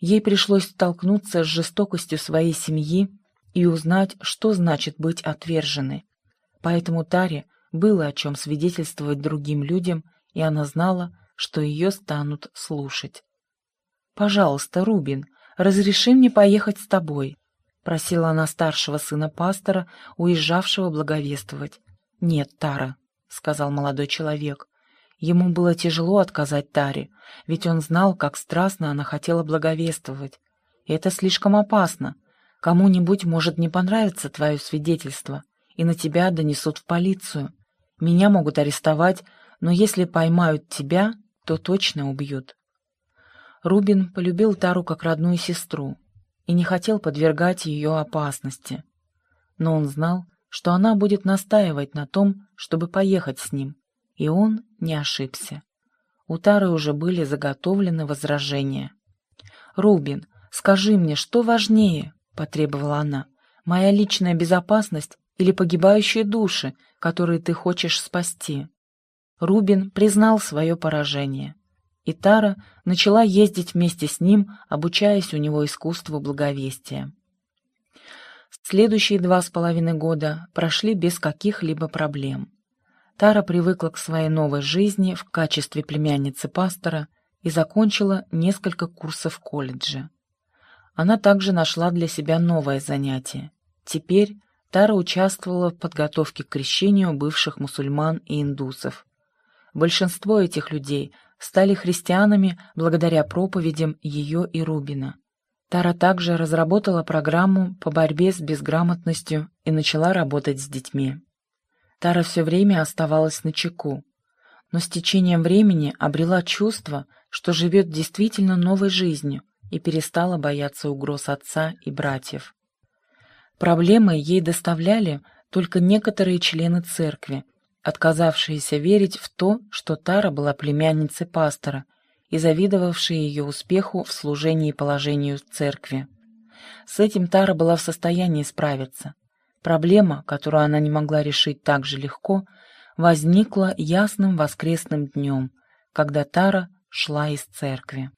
Ей пришлось столкнуться с жестокостью своей семьи и узнать, что значит быть отверженной. Поэтому Таре было о чем свидетельствовать другим людям, и она знала, что ее станут слушать. «Пожалуйста, Рубин, разреши мне поехать с тобой», — просила она старшего сына пастора, уезжавшего благовествовать. «Нет, Тара», — сказал молодой человек. Ему было тяжело отказать Таре, ведь он знал, как страстно она хотела благовествовать. это слишком опасно, Кому-нибудь может не понравиться твое свидетельство, и на тебя донесут в полицию. Меня могут арестовать, но если поймают тебя, то точно убьют. Рубин полюбил Тару как родную сестру и не хотел подвергать ее опасности. Но он знал, что она будет настаивать на том, чтобы поехать с ним, и он не ошибся. У Тары уже были заготовлены возражения. «Рубин, скажи мне, что важнее, — потребовала она. «Моя личная безопасность или погибающие души, которые ты хочешь спасти?» Рубин признал свое поражение. И Тара начала ездить вместе с ним, обучаясь у него искусству благовестия. Следующие два с половиной года прошли без каких-либо проблем. Тара привыкла к своей новой жизни в качестве племянницы пастора и закончила несколько курсов в колледже она также нашла для себя новое занятие. Теперь Тара участвовала в подготовке к крещению бывших мусульман и индусов. Большинство этих людей стали христианами благодаря проповедям ее и Рубина. Тара также разработала программу по борьбе с безграмотностью и начала работать с детьми. Тара все время оставалась на чеку, но с течением времени обрела чувство, что живет действительно новой жизнью, и перестала бояться угроз отца и братьев. Проблемы ей доставляли только некоторые члены церкви, отказавшиеся верить в то, что Тара была племянницей пастора и завидовавшие ее успеху в служении и положению церкви. С этим Тара была в состоянии справиться. Проблема, которую она не могла решить так же легко, возникла ясным воскресным днем, когда Тара шла из церкви.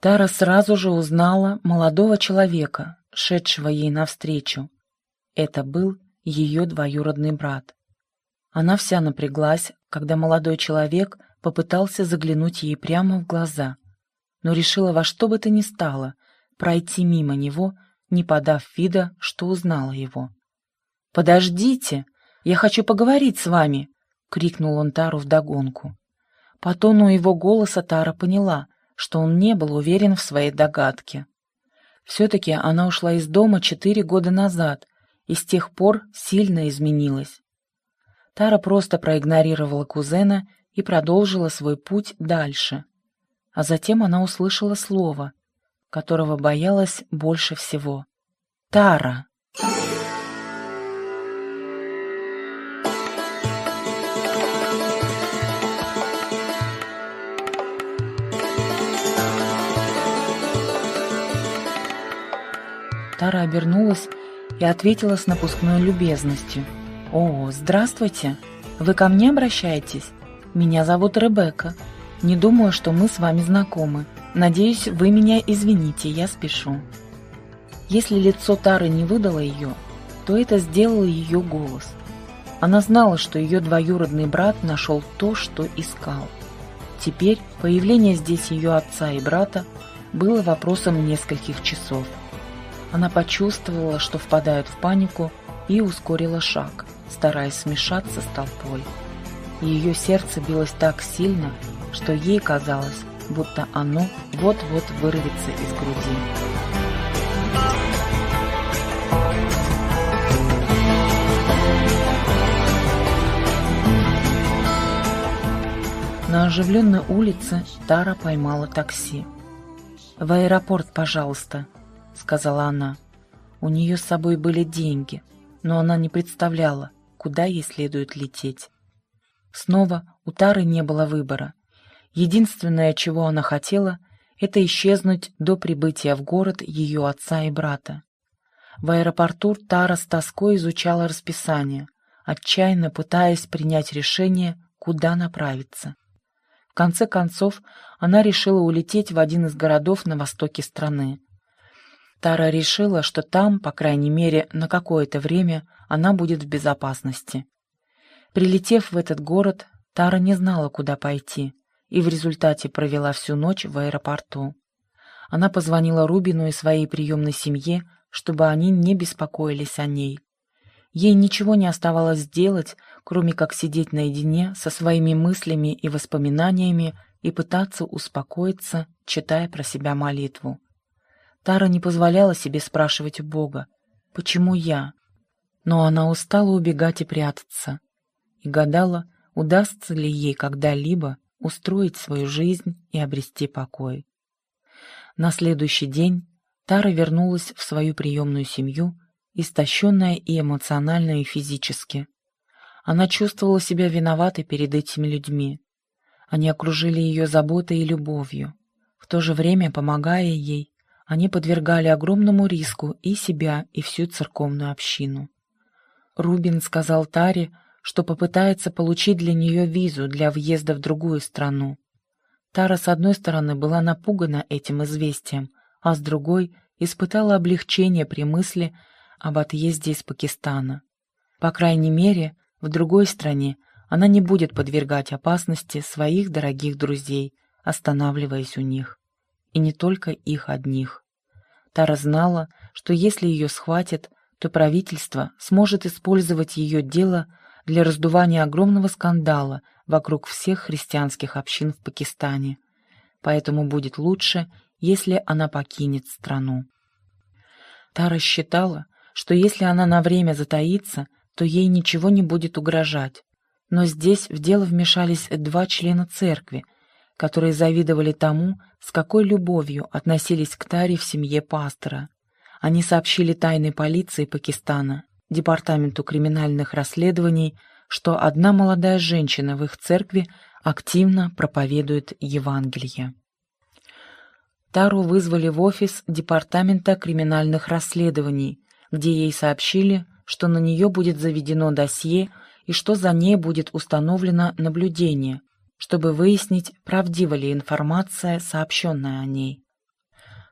Тара сразу же узнала молодого человека, шедшего ей навстречу. Это был ее двоюродный брат. Она вся напряглась, когда молодой человек попытался заглянуть ей прямо в глаза, но решила во что бы то ни стало пройти мимо него, не подав вида, что узнала его. «Подождите! Я хочу поговорить с вами!» — крикнул он Тару вдогонку. По тону его голоса Тара поняла, что он не был уверен в своей догадке. Все-таки она ушла из дома четыре года назад и с тех пор сильно изменилась. Тара просто проигнорировала кузена и продолжила свой путь дальше. А затем она услышала слово, которого боялась больше всего. «Тара!» Тара обернулась и ответила с напускной любезностью. «О, здравствуйте! Вы ко мне обращаетесь? Меня зовут Ребекка. Не думаю, что мы с вами знакомы. Надеюсь, вы меня извините, я спешу». Если лицо Тары не выдало ее, то это сделал ее голос. Она знала, что ее двоюродный брат нашел то, что искал. Теперь появление здесь ее отца и брата было вопросом нескольких часов. Она почувствовала, что впадает в панику, и ускорила шаг, стараясь смешаться с толпой. Ее сердце билось так сильно, что ей казалось, будто оно вот-вот вырвется из груди. На оживленной улице Тара поймала такси. «В аэропорт, пожалуйста», сказала она. У нее с собой были деньги, но она не представляла, куда ей следует лететь. Снова у Тары не было выбора. Единственное, чего она хотела, это исчезнуть до прибытия в город ее отца и брата. В аэропорту Тара с тоской изучала расписание, отчаянно пытаясь принять решение, куда направиться. В конце концов, она решила улететь в один из городов на востоке страны. Тара решила, что там, по крайней мере, на какое-то время она будет в безопасности. Прилетев в этот город, Тара не знала, куда пойти, и в результате провела всю ночь в аэропорту. Она позвонила Рубину и своей приемной семье, чтобы они не беспокоились о ней. Ей ничего не оставалось сделать, кроме как сидеть наедине со своими мыслями и воспоминаниями и пытаться успокоиться, читая про себя молитву. Тара не позволяла себе спрашивать у Бога, почему я? Но она устала убегать и прятаться. И гадала, удастся ли ей когда-либо устроить свою жизнь и обрести покой. На следующий день Тара вернулась в свою приемную семью, истощенная и эмоционально, и физически. Она чувствовала себя виноватой перед этими людьми. Они окружили ее заботой и любовью, в то же время помогая ей они подвергали огромному риску и себя, и всю церковную общину. Рубин сказал Таре, что попытается получить для нее визу для въезда в другую страну. Тара, с одной стороны, была напугана этим известием, а с другой испытала облегчение при мысли об отъезде из Пакистана. По крайней мере, в другой стране она не будет подвергать опасности своих дорогих друзей, останавливаясь у них и не только их одних. Тара знала, что если ее схватят, то правительство сможет использовать ее дело для раздувания огромного скандала вокруг всех христианских общин в Пакистане. Поэтому будет лучше, если она покинет страну. Тара считала, что если она на время затаится, то ей ничего не будет угрожать. Но здесь в дело вмешались два члена церкви – которые завидовали тому, с какой любовью относились к Таре в семье пастора. Они сообщили тайной полиции Пакистана, Департаменту криминальных расследований, что одна молодая женщина в их церкви активно проповедует Евангелие. Тару вызвали в офис Департамента криминальных расследований, где ей сообщили, что на нее будет заведено досье и что за ней будет установлено наблюдение, чтобы выяснить, правдива ли информация, сообщенная о ней.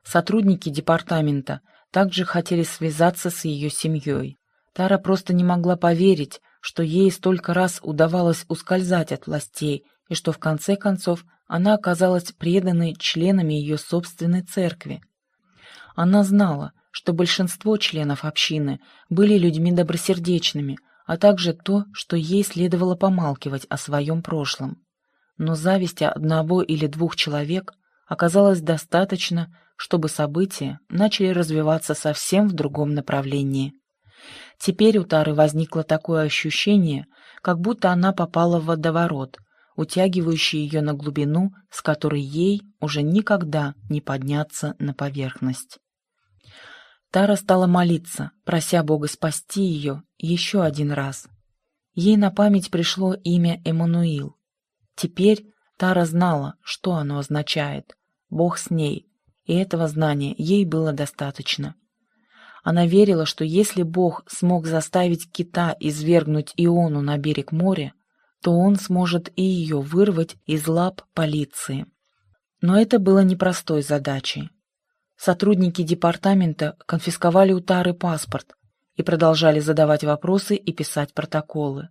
Сотрудники департамента также хотели связаться с ее семьей. Тара просто не могла поверить, что ей столько раз удавалось ускользать от властей, и что в конце концов она оказалась преданной членами ее собственной церкви. Она знала, что большинство членов общины были людьми добросердечными, а также то, что ей следовало помалкивать о своем прошлом. Но зависти одного или двух человек оказалось достаточно, чтобы события начали развиваться совсем в другом направлении. Теперь у Тары возникло такое ощущение, как будто она попала в водоворот, утягивающий ее на глубину, с которой ей уже никогда не подняться на поверхность. Тара стала молиться, прося Бога спасти ее еще один раз. Ей на память пришло имя Эммануил. Теперь Тара знала, что оно означает. Бог с ней, и этого знания ей было достаточно. Она верила, что если Бог смог заставить кита извергнуть Иону на берег моря, то он сможет и ее вырвать из лап полиции. Но это было непростой задачей. Сотрудники департамента конфисковали у Тары паспорт и продолжали задавать вопросы и писать протоколы.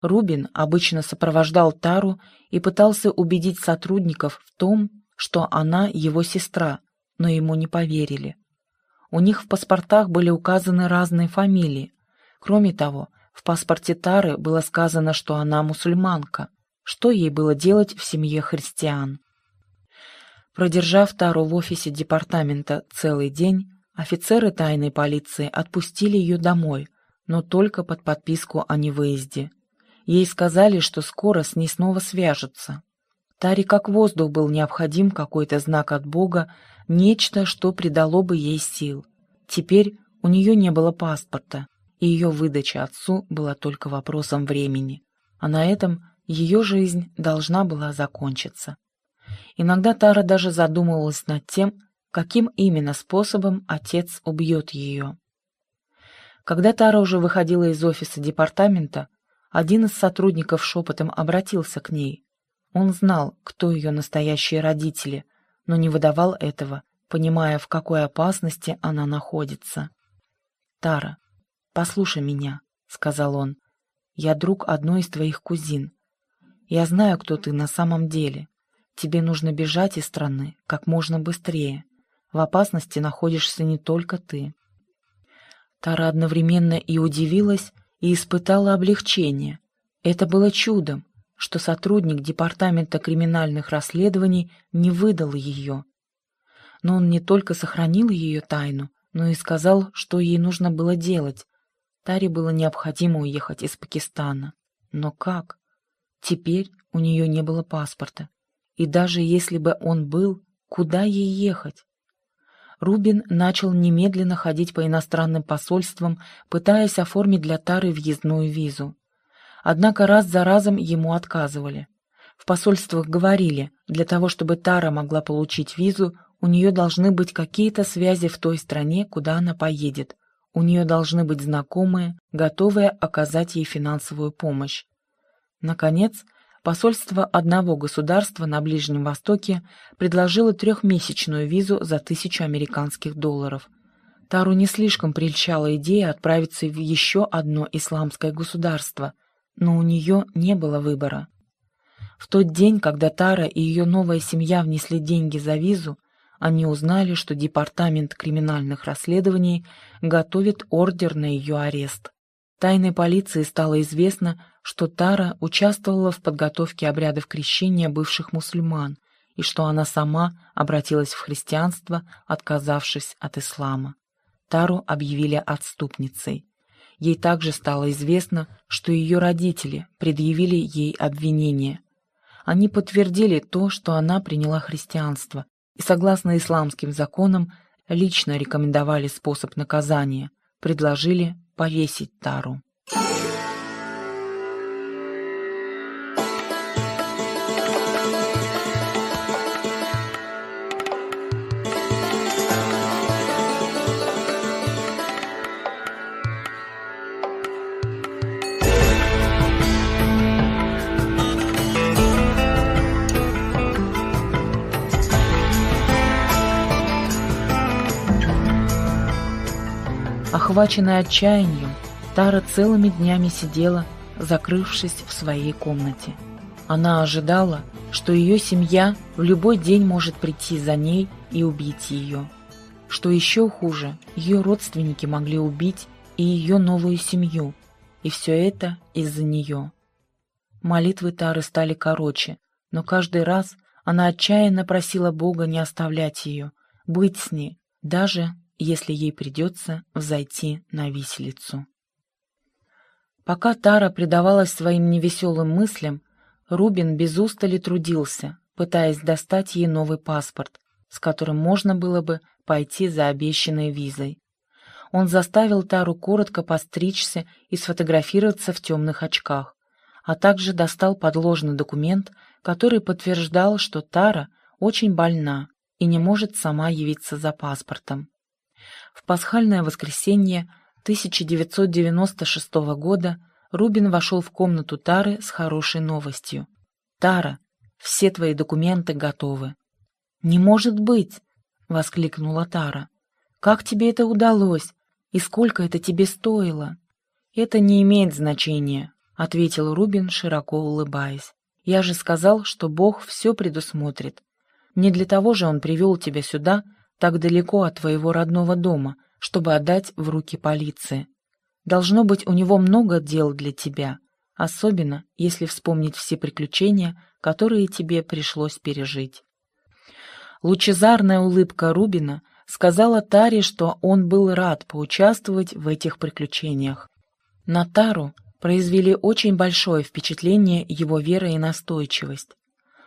Рубин обычно сопровождал Тару и пытался убедить сотрудников в том, что она его сестра, но ему не поверили. У них в паспортах были указаны разные фамилии. Кроме того, в паспорте Тары было сказано, что она мусульманка. Что ей было делать в семье христиан? Продержав Тару в офисе департамента целый день, офицеры тайной полиции отпустили ее домой, но только под подписку о невыезде. Ей сказали, что скоро с ней снова свяжутся. Таре как воздух был необходим какой-то знак от Бога, нечто, что придало бы ей сил. Теперь у нее не было паспорта, и ее выдача отцу была только вопросом времени. А на этом ее жизнь должна была закончиться. Иногда Тара даже задумывалась над тем, каким именно способом отец убьет ее. Когда Тара уже выходила из офиса департамента, один из сотрудников шепотом обратился к ней. Он знал, кто ее настоящие родители, но не выдавал этого, понимая, в какой опасности она находится. «Тара, послушай меня», — сказал он. «Я друг одной из твоих кузин. Я знаю, кто ты на самом деле. Тебе нужно бежать из страны как можно быстрее. В опасности находишься не только ты. Тара одновременно и удивилась, и испытала облегчение. Это было чудом, что сотрудник Департамента криминальных расследований не выдал ее. Но он не только сохранил ее тайну, но и сказал, что ей нужно было делать. Таре было необходимо уехать из Пакистана. Но как? Теперь у нее не было паспорта. И даже если бы он был, куда ей ехать? Рубин начал немедленно ходить по иностранным посольствам, пытаясь оформить для Тары въездную визу. Однако раз за разом ему отказывали. В посольствах говорили, для того, чтобы Тара могла получить визу, у нее должны быть какие-то связи в той стране, куда она поедет. У нее должны быть знакомые, готовые оказать ей финансовую помощь. Наконец, посольство одного государства на Ближнем Востоке предложило трехмесячную визу за тысячу американских долларов. Тару не слишком прельщала идея отправиться в еще одно исламское государство, но у нее не было выбора. В тот день, когда Тара и ее новая семья внесли деньги за визу, они узнали, что Департамент криминальных расследований готовит ордер на ее арест. Тайной полиции стало известно, что Тара участвовала в подготовке обрядов крещения бывших мусульман и что она сама обратилась в христианство, отказавшись от ислама. Тару объявили отступницей. Ей также стало известно, что ее родители предъявили ей обвинение. Они подтвердили то, что она приняла христианство, и, согласно исламским законам, лично рекомендовали способ наказания, предложили повесить тару. Охваченная отчаянием, Тара целыми днями сидела, закрывшись в своей комнате. Она ожидала, что ее семья в любой день может прийти за ней и убить ее. Что еще хуже, ее родственники могли убить и ее новую семью, и все это из-за нее. Молитвы Тары стали короче, но каждый раз она отчаянно просила Бога не оставлять ее, быть с ней, даже если ей придется взойти на виселицу. Пока Тара предавалась своим невеселым мыслям, Рубин без устали трудился, пытаясь достать ей новый паспорт, с которым можно было бы пойти за обещанной визой. Он заставил Тару коротко постричься и сфотографироваться в темных очках, а также достал подложный документ, который подтверждал, что Тара очень больна и не может сама явиться за паспортом. В пасхальное воскресенье 1996 года Рубин вошел в комнату Тары с хорошей новостью. «Тара, все твои документы готовы». «Не может быть!» — воскликнула Тара. «Как тебе это удалось? И сколько это тебе стоило?» «Это не имеет значения», — ответил Рубин, широко улыбаясь. «Я же сказал, что Бог все предусмотрит. Не для того же Он привел тебя сюда, так далеко от твоего родного дома, чтобы отдать в руки полиции. Должно быть, у него много дел для тебя, особенно если вспомнить все приключения, которые тебе пришлось пережить. Лучезарная улыбка Рубина сказала Таре, что он был рад поучаствовать в этих приключениях. На Тару произвели очень большое впечатление его вера и настойчивость.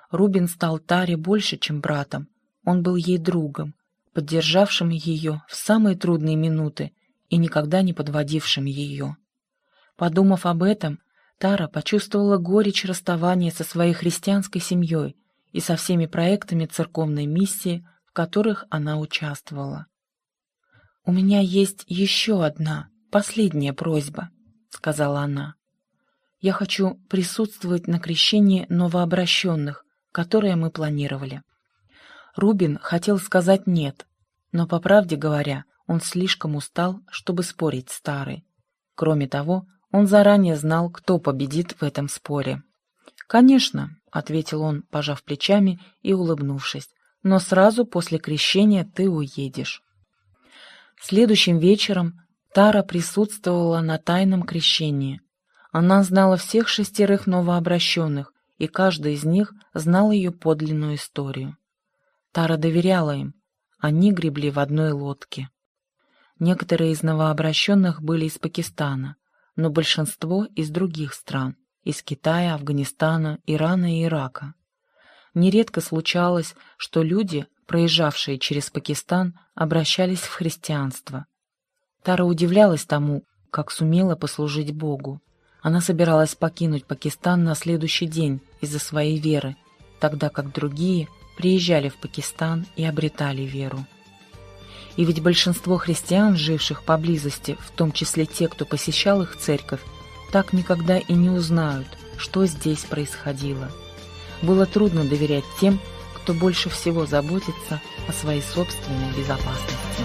Рубин стал Таре больше, чем братом. Он был ей другом, поддержавшим ее в самые трудные минуты и никогда не подводившим ее. Подумав об этом, Тара почувствовала горечь расставания со своей христианской семьей и со всеми проектами церковной миссии, в которых она участвовала. «У меня есть еще одна, последняя просьба», — сказала она. «Я хочу присутствовать на крещении новообращенных, которое мы планировали». Рубин хотел сказать «нет», но, по правде говоря, он слишком устал, чтобы спорить с Тарой. Кроме того, он заранее знал, кто победит в этом споре. «Конечно», — ответил он, пожав плечами и улыбнувшись, «но сразу после крещения ты уедешь». Следующим вечером Тара присутствовала на тайном крещении. Она знала всех шестерых новообращенных, и каждый из них знал ее подлинную историю. Тара доверяла им, они гребли в одной лодке. Некоторые из новообращенных были из Пакистана, но большинство из других стран, из Китая, Афганистана, Ирана и Ирака. Нередко случалось, что люди, проезжавшие через Пакистан, обращались в христианство. Тара удивлялась тому, как сумела послужить Богу. Она собиралась покинуть Пакистан на следующий день из-за своей веры, тогда как другие приезжали в Пакистан и обретали веру. И ведь большинство христиан, живших поблизости, в том числе те, кто посещал их церковь, так никогда и не узнают, что здесь происходило. Было трудно доверять тем, кто больше всего заботится о своей собственной безопасности.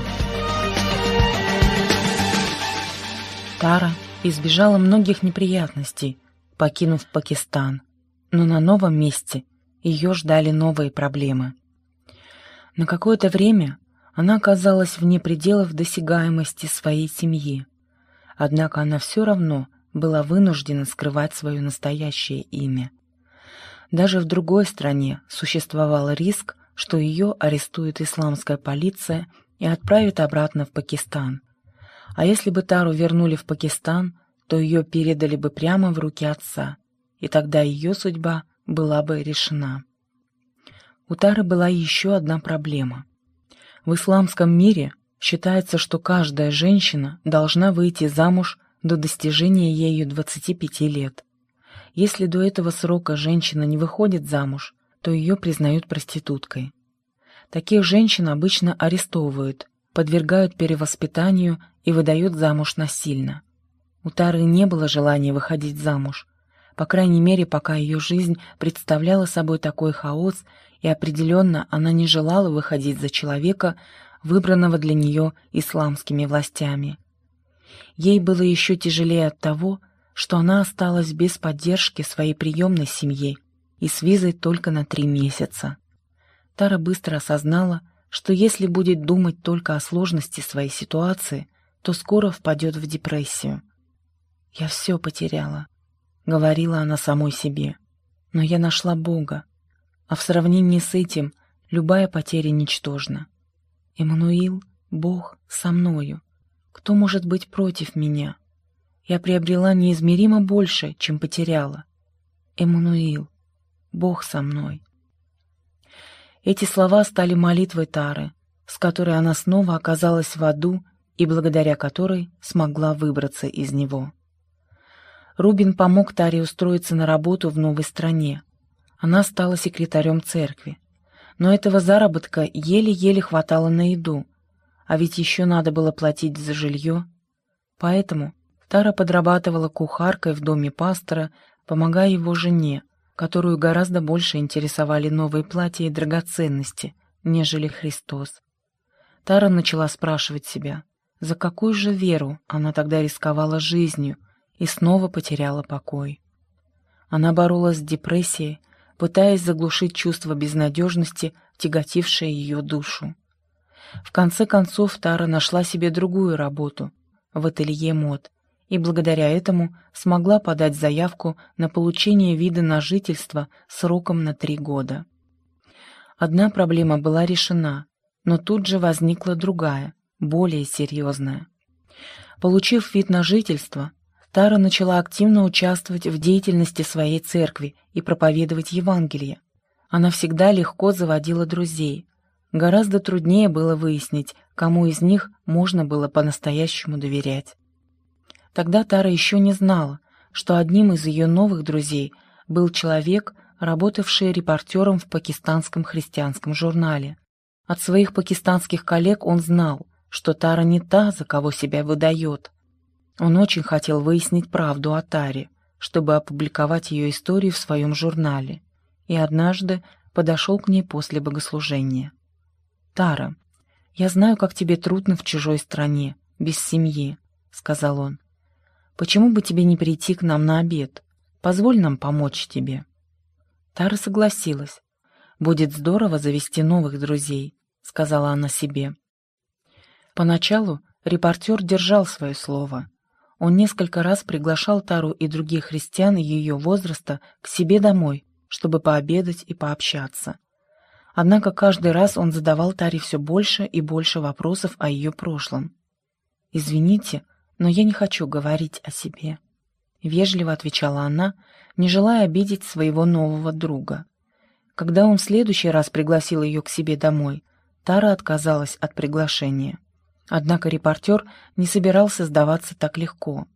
Тара избежала многих неприятностей, покинув Пакистан, но на новом месте ее ждали новые проблемы. На какое-то время она оказалась вне пределов досягаемости своей семьи. Однако она все равно была вынуждена скрывать свое настоящее имя. Даже в другой стране существовал риск, что ее арестует исламская полиция и отправит обратно в Пакистан. А если бы Тару вернули в Пакистан, то ее передали бы прямо в руки отца, и тогда ее судьба была бы решена. У Тары была еще одна проблема — в исламском мире считается, что каждая женщина должна выйти замуж до достижения ею 25 лет. Если до этого срока женщина не выходит замуж, то ее признают проституткой. Таких женщин обычно арестовывают, подвергают перевоспитанию и выдают замуж насильно. У Тары не было желания выходить замуж, по крайней мере, пока ее жизнь представляла собой такой хаос и определенно она не желала выходить за человека, выбранного для нее исламскими властями. Ей было еще тяжелее от того, что она осталась без поддержки своей приемной семьи и с визой только на три месяца. Тара быстро осознала, что если будет думать только о сложности своей ситуации, то скоро впадет в депрессию. «Я все потеряла», — говорила она самой себе. «Но я нашла Бога, а в сравнении с этим любая потеря ничтожна. Эммануил, Бог, со мною. Кто может быть против меня? Я приобрела неизмеримо больше, чем потеряла. Эммануил, Бог со мной». Эти слова стали молитвой Тары, с которой она снова оказалась в аду и благодаря которой смогла выбраться из него. Рубин помог Таре устроиться на работу в новой стране. Она стала секретарем церкви. Но этого заработка еле-еле хватало на еду, а ведь еще надо было платить за жилье. Поэтому Тара подрабатывала кухаркой в доме пастора, помогая его жене, которую гораздо больше интересовали новые платья и драгоценности, нежели Христос. Тара начала спрашивать себя, за какую же веру она тогда рисковала жизнью и снова потеряла покой. Она боролась с депрессией, пытаясь заглушить чувство безнадежности, тяготившее ее душу. В конце концов Тара нашла себе другую работу в ателье мод, и благодаря этому смогла подать заявку на получение вида на жительство сроком на три года. Одна проблема была решена, но тут же возникла другая, более серьезная. Получив вид на жительство, Тара начала активно участвовать в деятельности своей церкви и проповедовать Евангелие. Она всегда легко заводила друзей. Гораздо труднее было выяснить, кому из них можно было по-настоящему доверять. Тогда Тара еще не знала, что одним из ее новых друзей был человек, работавший репортером в пакистанском христианском журнале. От своих пакистанских коллег он знал, что Тара не та, за кого себя выдает. Он очень хотел выяснить правду о Таре, чтобы опубликовать ее историю в своем журнале, и однажды подошел к ней после богослужения. «Тара, я знаю, как тебе трудно в чужой стране, без семьи», — сказал он. Почему бы тебе не прийти к нам на обед? Позволь нам помочь тебе». Тара согласилась. «Будет здорово завести новых друзей», — сказала она себе. Поначалу репортер держал свое слово. Он несколько раз приглашал Тару и других христиан ее возраста к себе домой, чтобы пообедать и пообщаться. Однако каждый раз он задавал Таре все больше и больше вопросов о ее прошлом. «Извините», но я не хочу говорить о себе», — вежливо отвечала она, не желая обидеть своего нового друга. Когда он в следующий раз пригласил ее к себе домой, Тара отказалась от приглашения. Однако репортер не собирался сдаваться так легко.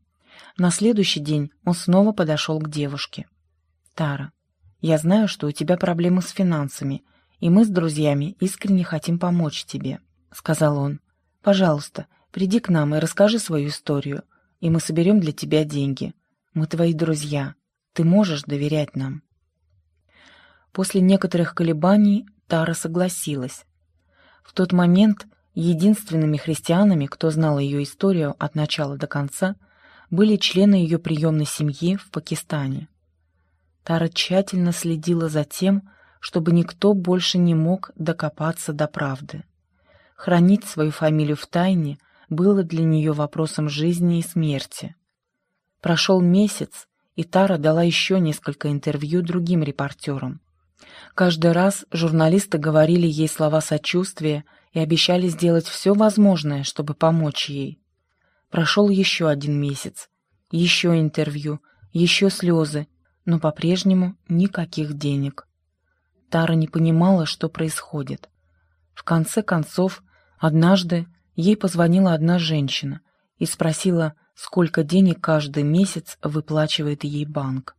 На следующий день он снова подошел к девушке. «Тара, я знаю, что у тебя проблемы с финансами, и мы с друзьями искренне хотим помочь тебе», — сказал он. «Пожалуйста, Приди к нам и расскажи свою историю, и мы соберем для тебя деньги. Мы твои друзья. Ты можешь доверять нам». После некоторых колебаний Тара согласилась. В тот момент единственными христианами, кто знал ее историю от начала до конца, были члены ее приемной семьи в Пакистане. Тара тщательно следила за тем, чтобы никто больше не мог докопаться до правды. Хранить свою фамилию в тайне – было для нее вопросом жизни и смерти. Прошел месяц, и Тара дала еще несколько интервью другим репортерам. Каждый раз журналисты говорили ей слова сочувствия и обещали сделать все возможное, чтобы помочь ей. Прошел еще один месяц, еще интервью, еще слезы, но по-прежнему никаких денег. Тара не понимала, что происходит. В конце концов, однажды Ей позвонила одна женщина и спросила, сколько денег каждый месяц выплачивает ей банк.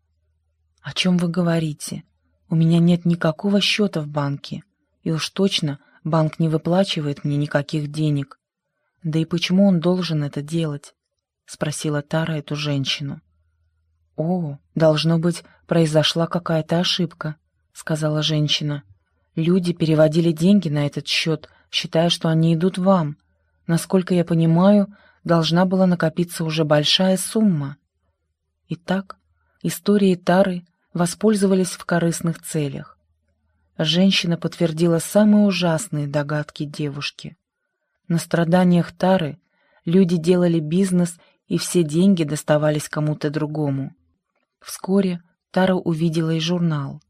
«О чем вы говорите? У меня нет никакого счета в банке, и уж точно банк не выплачивает мне никаких денег. Да и почему он должен это делать?» — спросила Тара эту женщину. «О, должно быть, произошла какая-то ошибка», — сказала женщина. «Люди переводили деньги на этот счет, считая, что они идут вам, Насколько я понимаю, должна была накопиться уже большая сумма. Итак, истории Тары воспользовались в корыстных целях. Женщина подтвердила самые ужасные догадки девушки. На страданиях Тары люди делали бизнес, и все деньги доставались кому-то другому. Вскоре Тара увидела и журнал.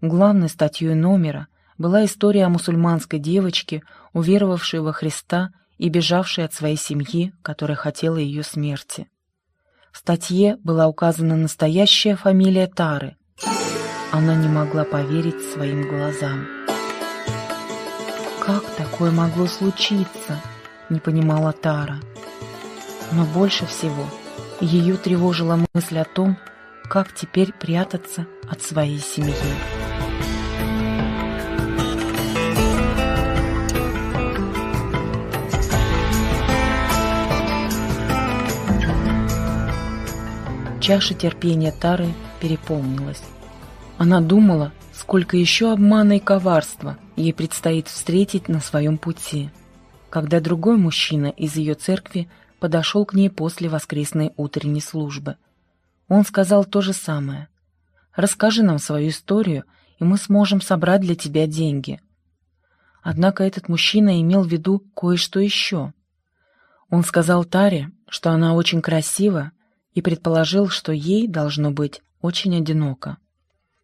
Главной статьей номера была история о мусульманской девочке, уверовавшей во Христа и бежавшей от своей семьи, которая хотела ее смерти. В статье была указана настоящая фамилия Тары. Она не могла поверить своим глазам. «Как такое могло случиться?» — не понимала Тара. Но больше всего ее тревожила мысль о том, как теперь прятаться от своей семьи. Чаша терпения Тары переполнилась. Она думала, сколько еще обмана и коварства ей предстоит встретить на своем пути, когда другой мужчина из ее церкви подошел к ней после воскресной утренней службы. Он сказал то же самое. «Расскажи нам свою историю, и мы сможем собрать для тебя деньги». Однако этот мужчина имел в виду кое-что еще. Он сказал Таре, что она очень красива, и предположил, что ей должно быть очень одиноко.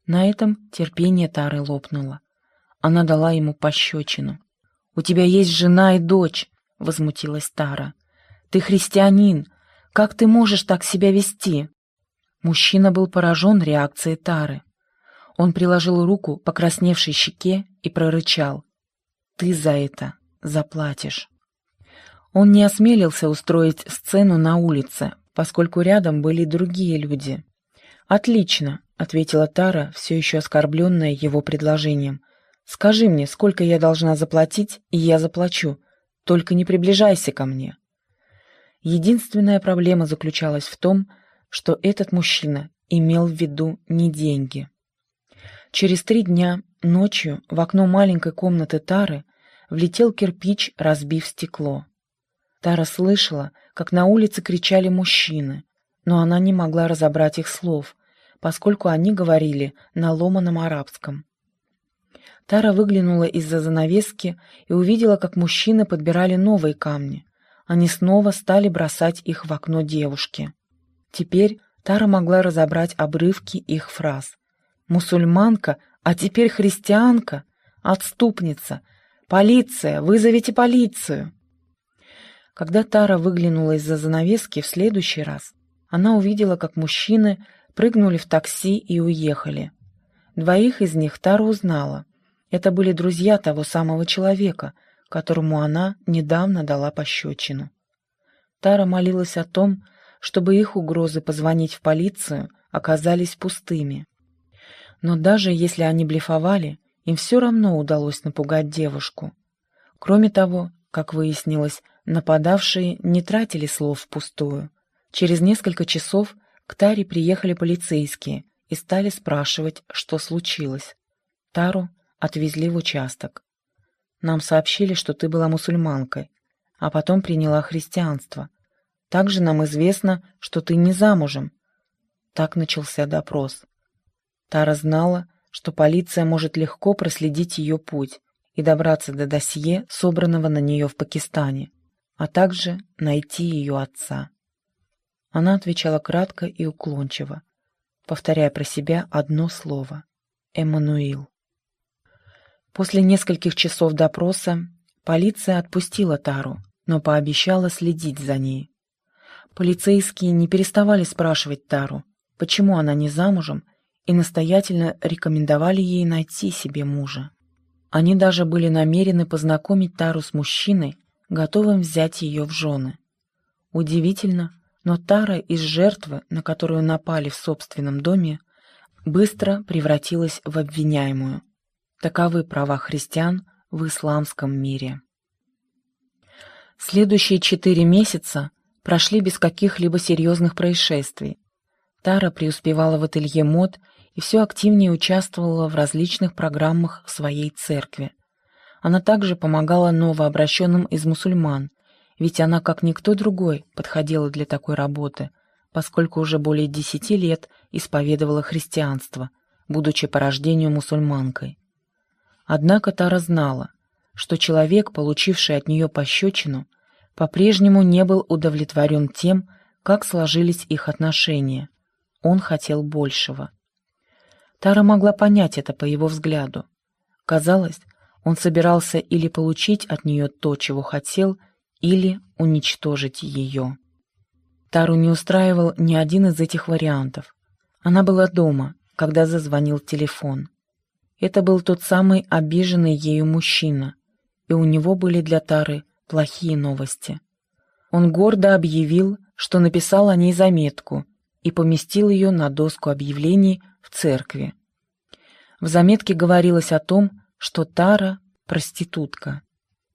На этом терпение Тары лопнуло. Она дала ему пощечину. «У тебя есть жена и дочь», — возмутилась Тара. «Ты христианин. Как ты можешь так себя вести?» Мужчина был поражен реакцией Тары. Он приложил руку по красневшей щеке и прорычал. «Ты за это заплатишь». Он не осмелился устроить сцену на улице, поскольку рядом были другие люди. «Отлично», — ответила Тара, все еще оскорбленная его предложением. «Скажи мне, сколько я должна заплатить, и я заплачу. Только не приближайся ко мне». Единственная проблема заключалась в том, что этот мужчина имел в виду не деньги. Через три дня, ночью, в окно маленькой комнаты Тары влетел кирпич, разбив стекло. Тара слышала, как на улице кричали мужчины, но она не могла разобрать их слов, поскольку они говорили на ломаном арабском. Тара выглянула из-за занавески и увидела, как мужчины подбирали новые камни. Они снова стали бросать их в окно девушки. Теперь Тара могла разобрать обрывки их фраз. «Мусульманка, а теперь христианка? Отступница! Полиция! Вызовите полицию!» Когда Тара выглянула из-за занавески в следующий раз, она увидела, как мужчины прыгнули в такси и уехали. Двоих из них Тара узнала. Это были друзья того самого человека, которому она недавно дала пощечину. Тара молилась о том, чтобы их угрозы позвонить в полицию оказались пустыми. Но даже если они блефовали, им все равно удалось напугать девушку. Кроме того, как выяснилось, Нападавшие не тратили слов впустую. Через несколько часов к Таре приехали полицейские и стали спрашивать, что случилось. Тару отвезли в участок. Нам сообщили, что ты была мусульманкой, а потом приняла христианство. Также нам известно, что ты не замужем. Так начался допрос. Тара знала, что полиция может легко проследить ее путь и добраться до досье, собранного на нее в Пакистане а также найти ее отца. Она отвечала кратко и уклончиво, повторяя про себя одно слово — «Эммануил». После нескольких часов допроса полиция отпустила Тару, но пообещала следить за ней. Полицейские не переставали спрашивать Тару, почему она не замужем, и настоятельно рекомендовали ей найти себе мужа. Они даже были намерены познакомить Тару с мужчиной, готовым взять ее в жены. Удивительно, но Тара из жертвы, на которую напали в собственном доме, быстро превратилась в обвиняемую. Таковы права христиан в исламском мире. Следующие четыре месяца прошли без каких-либо серьезных происшествий. Тара преуспевала в ателье мод и все активнее участвовала в различных программах своей церкви. Она также помогала новообращенным из мусульман ведь она, как никто другой, подходила для такой работы, поскольку уже более десяти лет исповедовала христианство, будучи по рождению мусульманкой. Однако Тара знала, что человек, получивший от нее пощечину, по-прежнему не был удовлетворен тем, как сложились их отношения. Он хотел большего. Тара могла понять это по его взгляду. Казалось, он собирался или получить от нее то, чего хотел, или уничтожить ее. Тару не устраивал ни один из этих вариантов. Она была дома, когда зазвонил телефон. Это был тот самый обиженный ею мужчина, и у него были для Тары плохие новости. Он гордо объявил, что написал о ней заметку и поместил ее на доску объявлений в церкви. В заметке говорилось о том, что Тара – проститутка.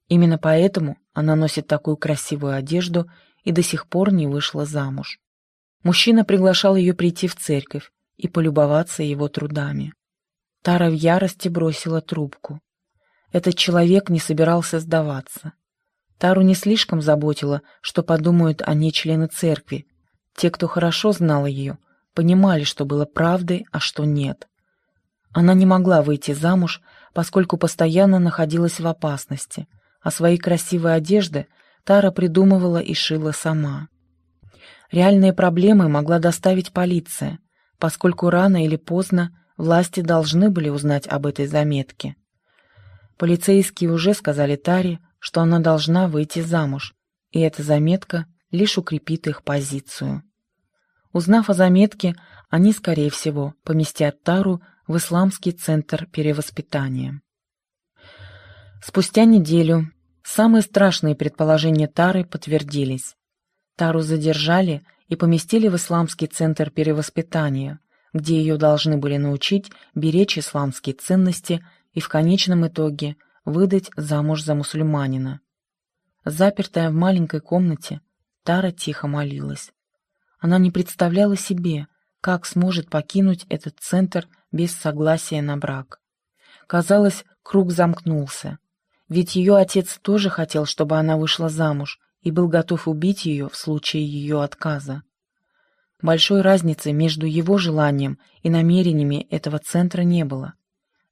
Именно поэтому она носит такую красивую одежду и до сих пор не вышла замуж. Мужчина приглашал ее прийти в церковь и полюбоваться его трудами. Тара в ярости бросила трубку. Этот человек не собирался сдаваться. Тару не слишком заботило, что подумают о ней члены церкви. Те, кто хорошо знал ее, понимали, что было правдой, а что нет. Она не могла выйти замуж, поскольку постоянно находилась в опасности, а свои красивые одежды Тара придумывала и шила сама. Реальные проблемы могла доставить полиция, поскольку рано или поздно власти должны были узнать об этой заметке. Полицейские уже сказали Таре, что она должна выйти замуж, и эта заметка лишь укрепит их позицию. Узнав о заметке, они, скорее всего, поместят Тару в исламский центр перевоспитания. Спустя неделю самые страшные предположения Тары подтвердились. Тару задержали и поместили в исламский центр перевоспитания, где ее должны были научить беречь исламские ценности и в конечном итоге выдать замуж за мусульманина. Запертая в маленькой комнате, Тара тихо молилась. Она не представляла себе, как сможет покинуть этот центр без согласия на брак. Казалось, круг замкнулся. Ведь ее отец тоже хотел, чтобы она вышла замуж, и был готов убить ее в случае ее отказа. Большой разницы между его желанием и намерениями этого центра не было.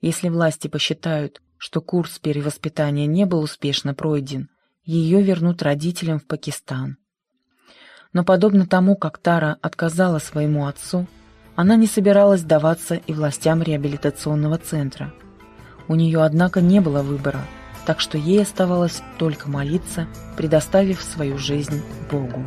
Если власти посчитают, что курс перевоспитания не был успешно пройден, ее вернут родителям в Пакистан. Но подобно тому, как Тара отказала своему отцу, она не собиралась сдаваться и властям реабилитационного центра. У нее, однако, не было выбора, так что ей оставалось только молиться, предоставив свою жизнь Богу.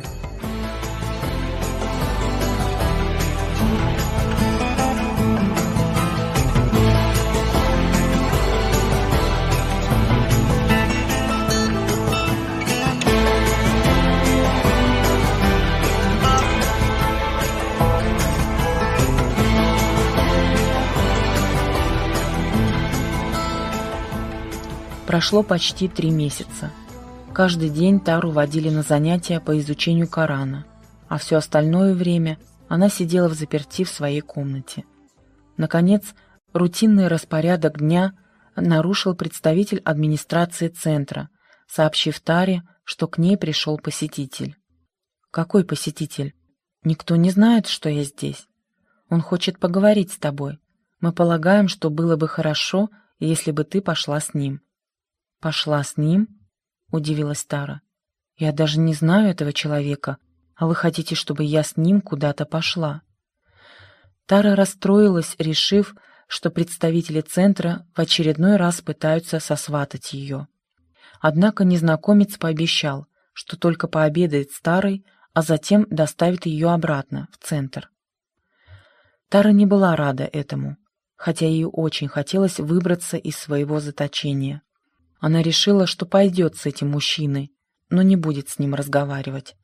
Прошло почти три месяца. Каждый день Тару водили на занятия по изучению Корана, а все остальное время она сидела в заперти в своей комнате. Наконец, рутинный распорядок дня нарушил представитель администрации центра, сообщив Таре, что к ней пришел посетитель. «Какой посетитель? Никто не знает, что я здесь. Он хочет поговорить с тобой. Мы полагаем, что было бы хорошо, если бы ты пошла с ним». «Пошла с ним?» — удивилась Тара. «Я даже не знаю этого человека, а вы хотите, чтобы я с ним куда-то пошла?» Тара расстроилась, решив, что представители центра в очередной раз пытаются сосватать ее. Однако незнакомец пообещал, что только пообедает с Тарой, а затем доставит ее обратно, в центр. Тара не была рада этому, хотя ей очень хотелось выбраться из своего заточения. Она решила, что пойдет с этим мужчиной, но не будет с ним разговаривать.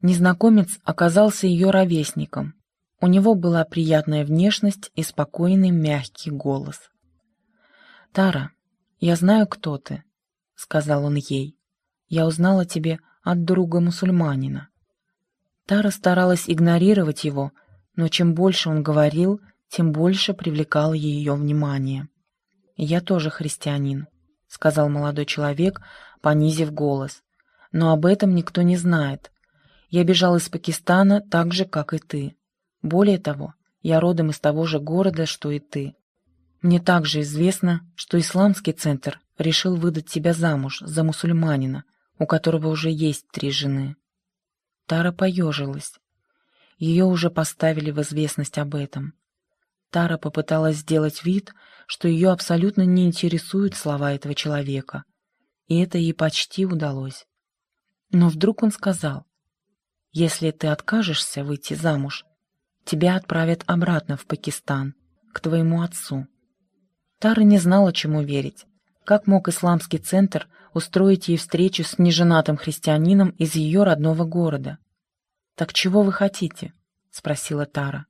Незнакомец оказался ее ровесником. У него была приятная внешность и спокойный мягкий голос. «Тара, я знаю, кто ты», — сказал он ей. «Я узнала тебе от друга мусульманина». Тара старалась игнорировать его, но чем больше он говорил, тем больше привлекал ее внимание. «Я тоже христианин», — сказал молодой человек, понизив голос. но об этом никто не знает. Я бежал из Пакистана так же, как и ты. Более того, я родом из того же города, что и ты. Мне также известно, что исламский центр решил выдать тебя замуж за мусульманина, у которого уже есть три жены. Тара поежилась. Ее уже поставили в известность об этом. Тара попыталась сделать вид, что ее абсолютно не интересуют слова этого человека, и это ей почти удалось. Но вдруг он сказал, «Если ты откажешься выйти замуж, тебя отправят обратно в Пакистан, к твоему отцу». Тара не знала, чему верить. Как мог исламский центр устроить ей встречу с неженатым христианином из ее родного города? «Так чего вы хотите?» — спросила Тара.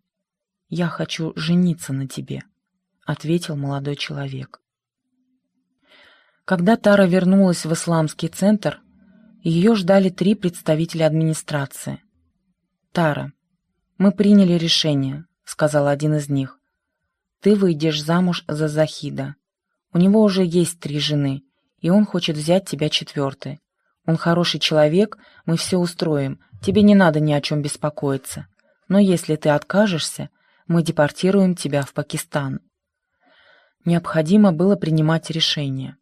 «Я хочу жениться на тебе», — ответил молодой человек. Когда Тара вернулась в исламский центр, ее ждали три представителя администрации. «Тара, мы приняли решение», — сказал один из них. «Ты выйдешь замуж за Захида. У него уже есть три жены, и он хочет взять тебя четвертой. Он хороший человек, мы все устроим, тебе не надо ни о чем беспокоиться. Но если ты откажешься, мы депортируем тебя в Пакистан. Необходимо было принимать решение.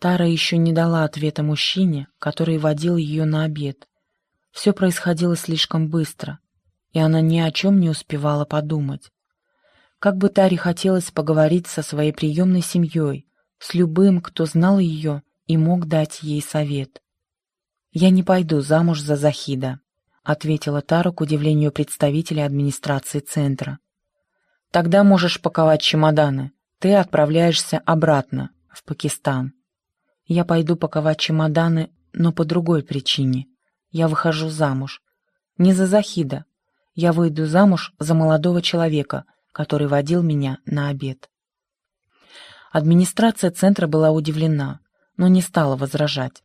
Тара еще не дала ответа мужчине, который водил ее на обед. Все происходило слишком быстро, и она ни о чем не успевала подумать. Как бы Таре хотелось поговорить со своей приемной семьей, с любым, кто знал ее и мог дать ей совет. «Я не пойду замуж за Захида», — ответила Тара к удивлению представителя администрации центра. Тогда можешь паковать чемоданы. Ты отправляешься обратно, в Пакистан. Я пойду паковать чемоданы, но по другой причине. Я выхожу замуж. Не за Захида. Я выйду замуж за молодого человека, который водил меня на обед. Администрация центра была удивлена, но не стала возражать.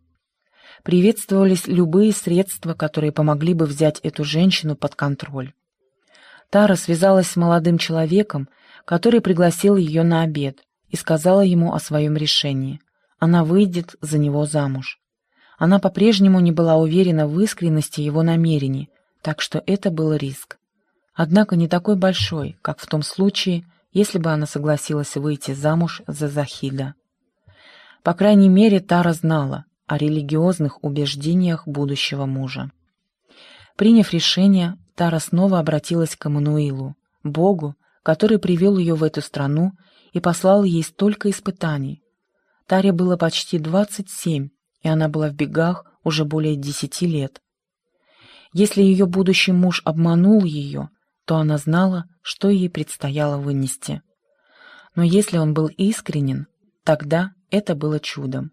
Приветствовались любые средства, которые помогли бы взять эту женщину под контроль. Тара связалась с молодым человеком, который пригласил ее на обед, и сказала ему о своем решении. Она выйдет за него замуж. Она по-прежнему не была уверена в искренности его намерений, так что это был риск. Однако не такой большой, как в том случае, если бы она согласилась выйти замуж за Захида. По крайней мере, Тара знала о религиозных убеждениях будущего мужа. Приняв решение, Тара снова обратилась к Эммануилу, Богу, который привел ее в эту страну и послал ей столько испытаний. Таре было почти двадцать семь, и она была в бегах уже более десяти лет. Если ее будущий муж обманул ее, то она знала, что ей предстояло вынести. Но если он был искренен, тогда это было чудом.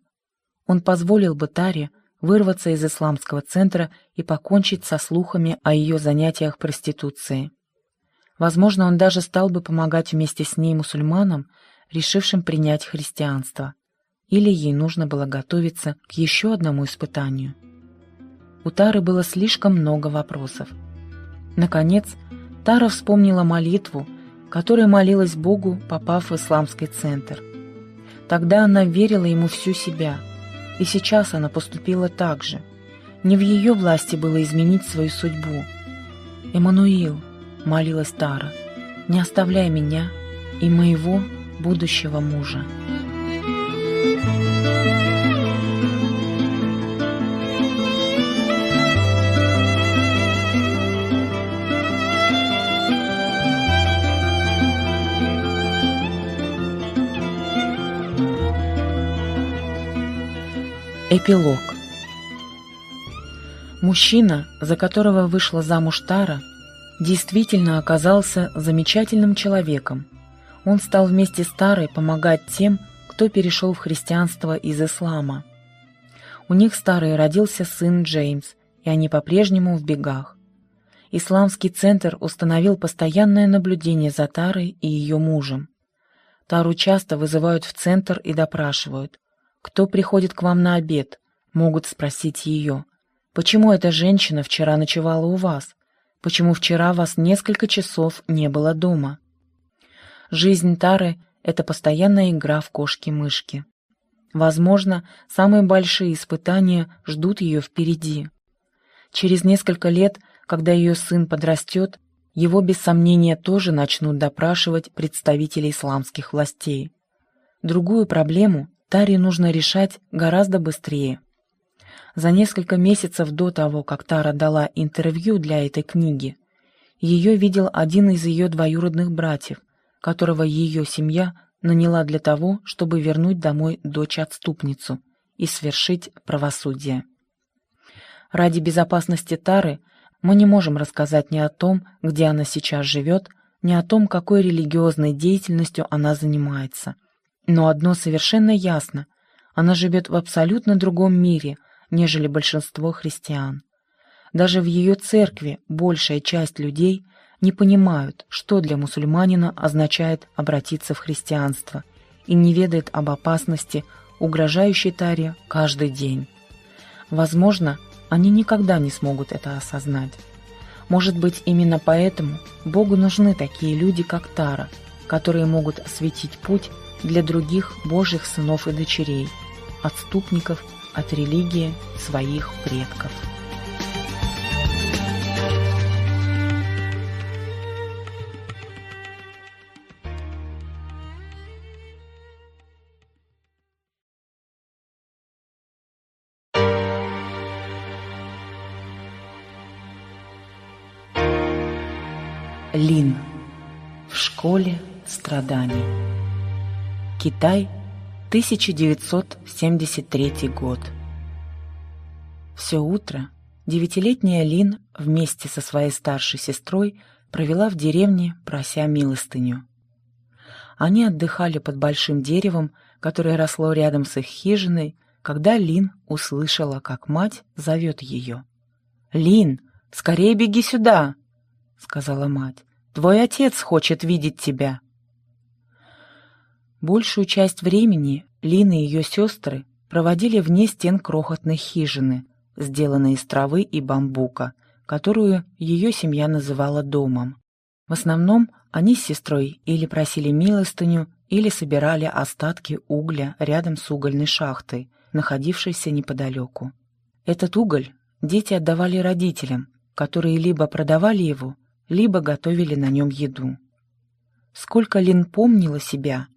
Он позволил бы Таре вырваться из исламского центра и покончить со слухами о ее занятиях проституцией. Возможно, он даже стал бы помогать вместе с ней мусульманам, решившим принять христианство. Или ей нужно было готовиться к еще одному испытанию. У Тары было слишком много вопросов. Наконец, Тара вспомнила молитву, которой молилась Богу, попав в исламский центр. Тогда она верила ему всю себя – и сейчас она поступила так же. Не в ее власти было изменить свою судьбу. «Эммануил», — молилась Тара, — «не оставляй меня и моего будущего мужа». Эпилог Мужчина, за которого вышла замуж Тара, действительно оказался замечательным человеком. Он стал вместе с Тарой помогать тем, кто перешел в христианство из ислама. У них с Тарой родился сын Джеймс, и они по-прежнему в бегах. Исламский центр установил постоянное наблюдение за Тарой и ее мужем. Тару часто вызывают в центр и допрашивают – «Кто приходит к вам на обед?» — могут спросить ее. «Почему эта женщина вчера ночевала у вас? Почему вчера вас несколько часов не было дома?» Жизнь Тары — это постоянная игра в кошки-мышки. Возможно, самые большие испытания ждут ее впереди. Через несколько лет, когда ее сын подрастет, его без сомнения тоже начнут допрашивать представители исламских властей. Другую проблему Таре нужно решать гораздо быстрее. За несколько месяцев до того, как Тара дала интервью для этой книги, ее видел один из ее двоюродных братьев, которого ее семья наняла для того, чтобы вернуть домой дочь-отступницу и свершить правосудие. Ради безопасности Тары мы не можем рассказать ни о том, где она сейчас живет, ни о том, какой религиозной деятельностью она занимается. Но одно совершенно ясно – она живет в абсолютно другом мире, нежели большинство христиан. Даже в ее церкви большая часть людей не понимают, что для мусульманина означает обратиться в христианство, и не ведает об опасности, угрожающей Таре каждый день. Возможно, они никогда не смогут это осознать. Может быть, именно поэтому Богу нужны такие люди, как Тара, которые могут осветить путь для других Божьих сынов и дочерей, отступников от религии своих предков. Лин. В школе страданий. Китай, 1973 год. Все утро девятилетняя Лин вместе со своей старшей сестрой провела в деревне, прося милостыню. Они отдыхали под большим деревом, которое росло рядом с их хижиной, когда Лин услышала, как мать зовет ее. «Лин, скорее беги сюда!» — сказала мать. Твой отец хочет видеть тебя». Большую часть времени Лина и ее сестры проводили вне стен крохотной хижины, сделанной из травы и бамбука, которую ее семья называла домом. В основном они с сестрой или просили милостыню, или собирали остатки угля рядом с угольной шахтой, находившейся неподалеку. Этот уголь дети отдавали родителям, которые либо продавали его, либо готовили на нем еду. Сколько Лин помнила себя,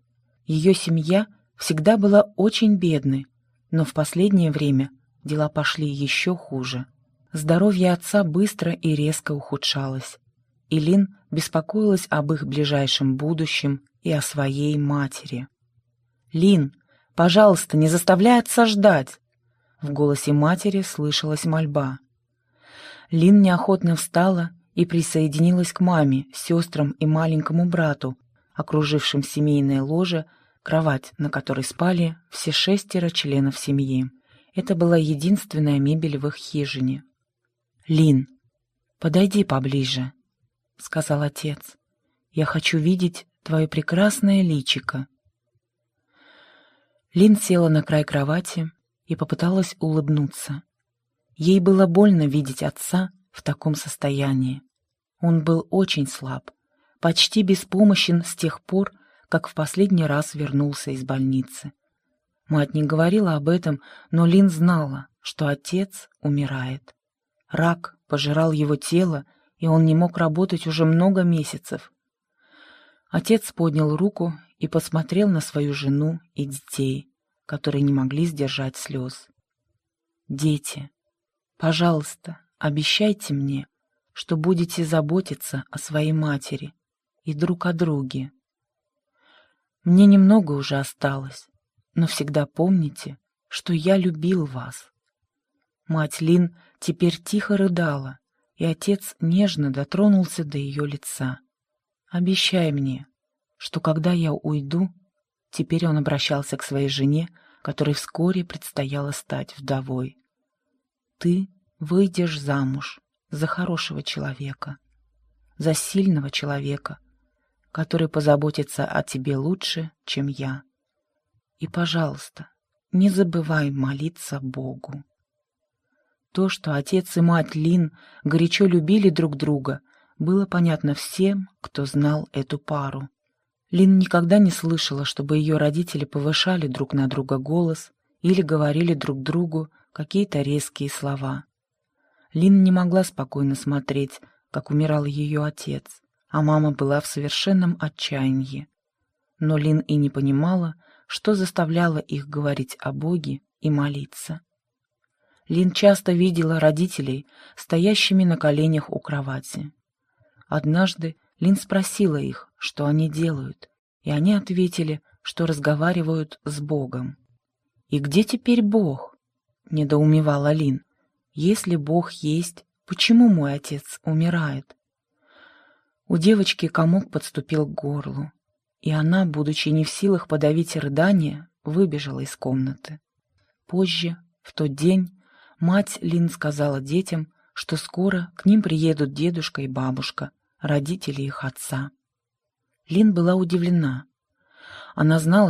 ее семья всегда была очень бедной, но в последнее время дела пошли еще хуже. Здоровье отца быстро и резко ухудшалось, и Лин беспокоилась об их ближайшем будущем и о своей матери. «Лин, пожалуйста, не заставляй отца ждать!» В голосе матери слышалась мольба. Лин неохотно встала и присоединилась к маме, сестрам и маленькому брату, окружившим семейное ложе, кровать, на которой спали все шестеро членов семьи. Это была единственная мебель в их хижине. «Лин, подойди поближе», — сказал отец. «Я хочу видеть твое прекрасное личико». Лин села на край кровати и попыталась улыбнуться. Ей было больно видеть отца в таком состоянии. Он был очень слаб, почти беспомощен с тех пор, как в последний раз вернулся из больницы. Мать не говорила об этом, но Лин знала, что отец умирает. Рак пожирал его тело, и он не мог работать уже много месяцев. Отец поднял руку и посмотрел на свою жену и детей, которые не могли сдержать слез. «Дети, пожалуйста, обещайте мне, что будете заботиться о своей матери и друг о друге. Мне немного уже осталось, но всегда помните, что я любил вас. Мать Лин теперь тихо рыдала, и отец нежно дотронулся до ее лица. «Обещай мне, что когда я уйду...» Теперь он обращался к своей жене, которой вскоре предстояло стать вдовой. «Ты выйдешь замуж за хорошего человека, за сильного человека, который позаботится о тебе лучше, чем я. И, пожалуйста, не забывай молиться Богу. То, что отец и мать Лин горячо любили друг друга, было понятно всем, кто знал эту пару. Лин никогда не слышала, чтобы ее родители повышали друг на друга голос или говорили друг другу какие-то резкие слова. Лин не могла спокойно смотреть, как умирал ее отец, а мама была в совершенном отчаянии. Но Лин и не понимала, что заставляло их говорить о Боге и молиться. Лин часто видела родителей, стоящими на коленях у кровати. Однажды Лин спросила их, что они делают, и они ответили, что разговаривают с Богом. «И где теперь Бог?» — недоумевала Лин. «Если Бог есть, почему мой отец умирает?» У девочки комок подступил к горлу, и она, будучи не в силах подавить рыдание, выбежала из комнаты. Позже, в тот день, мать Лин сказала детям, что скоро к ним приедут дедушка и бабушка, родители их отца. Лин была удивлена. Она знала,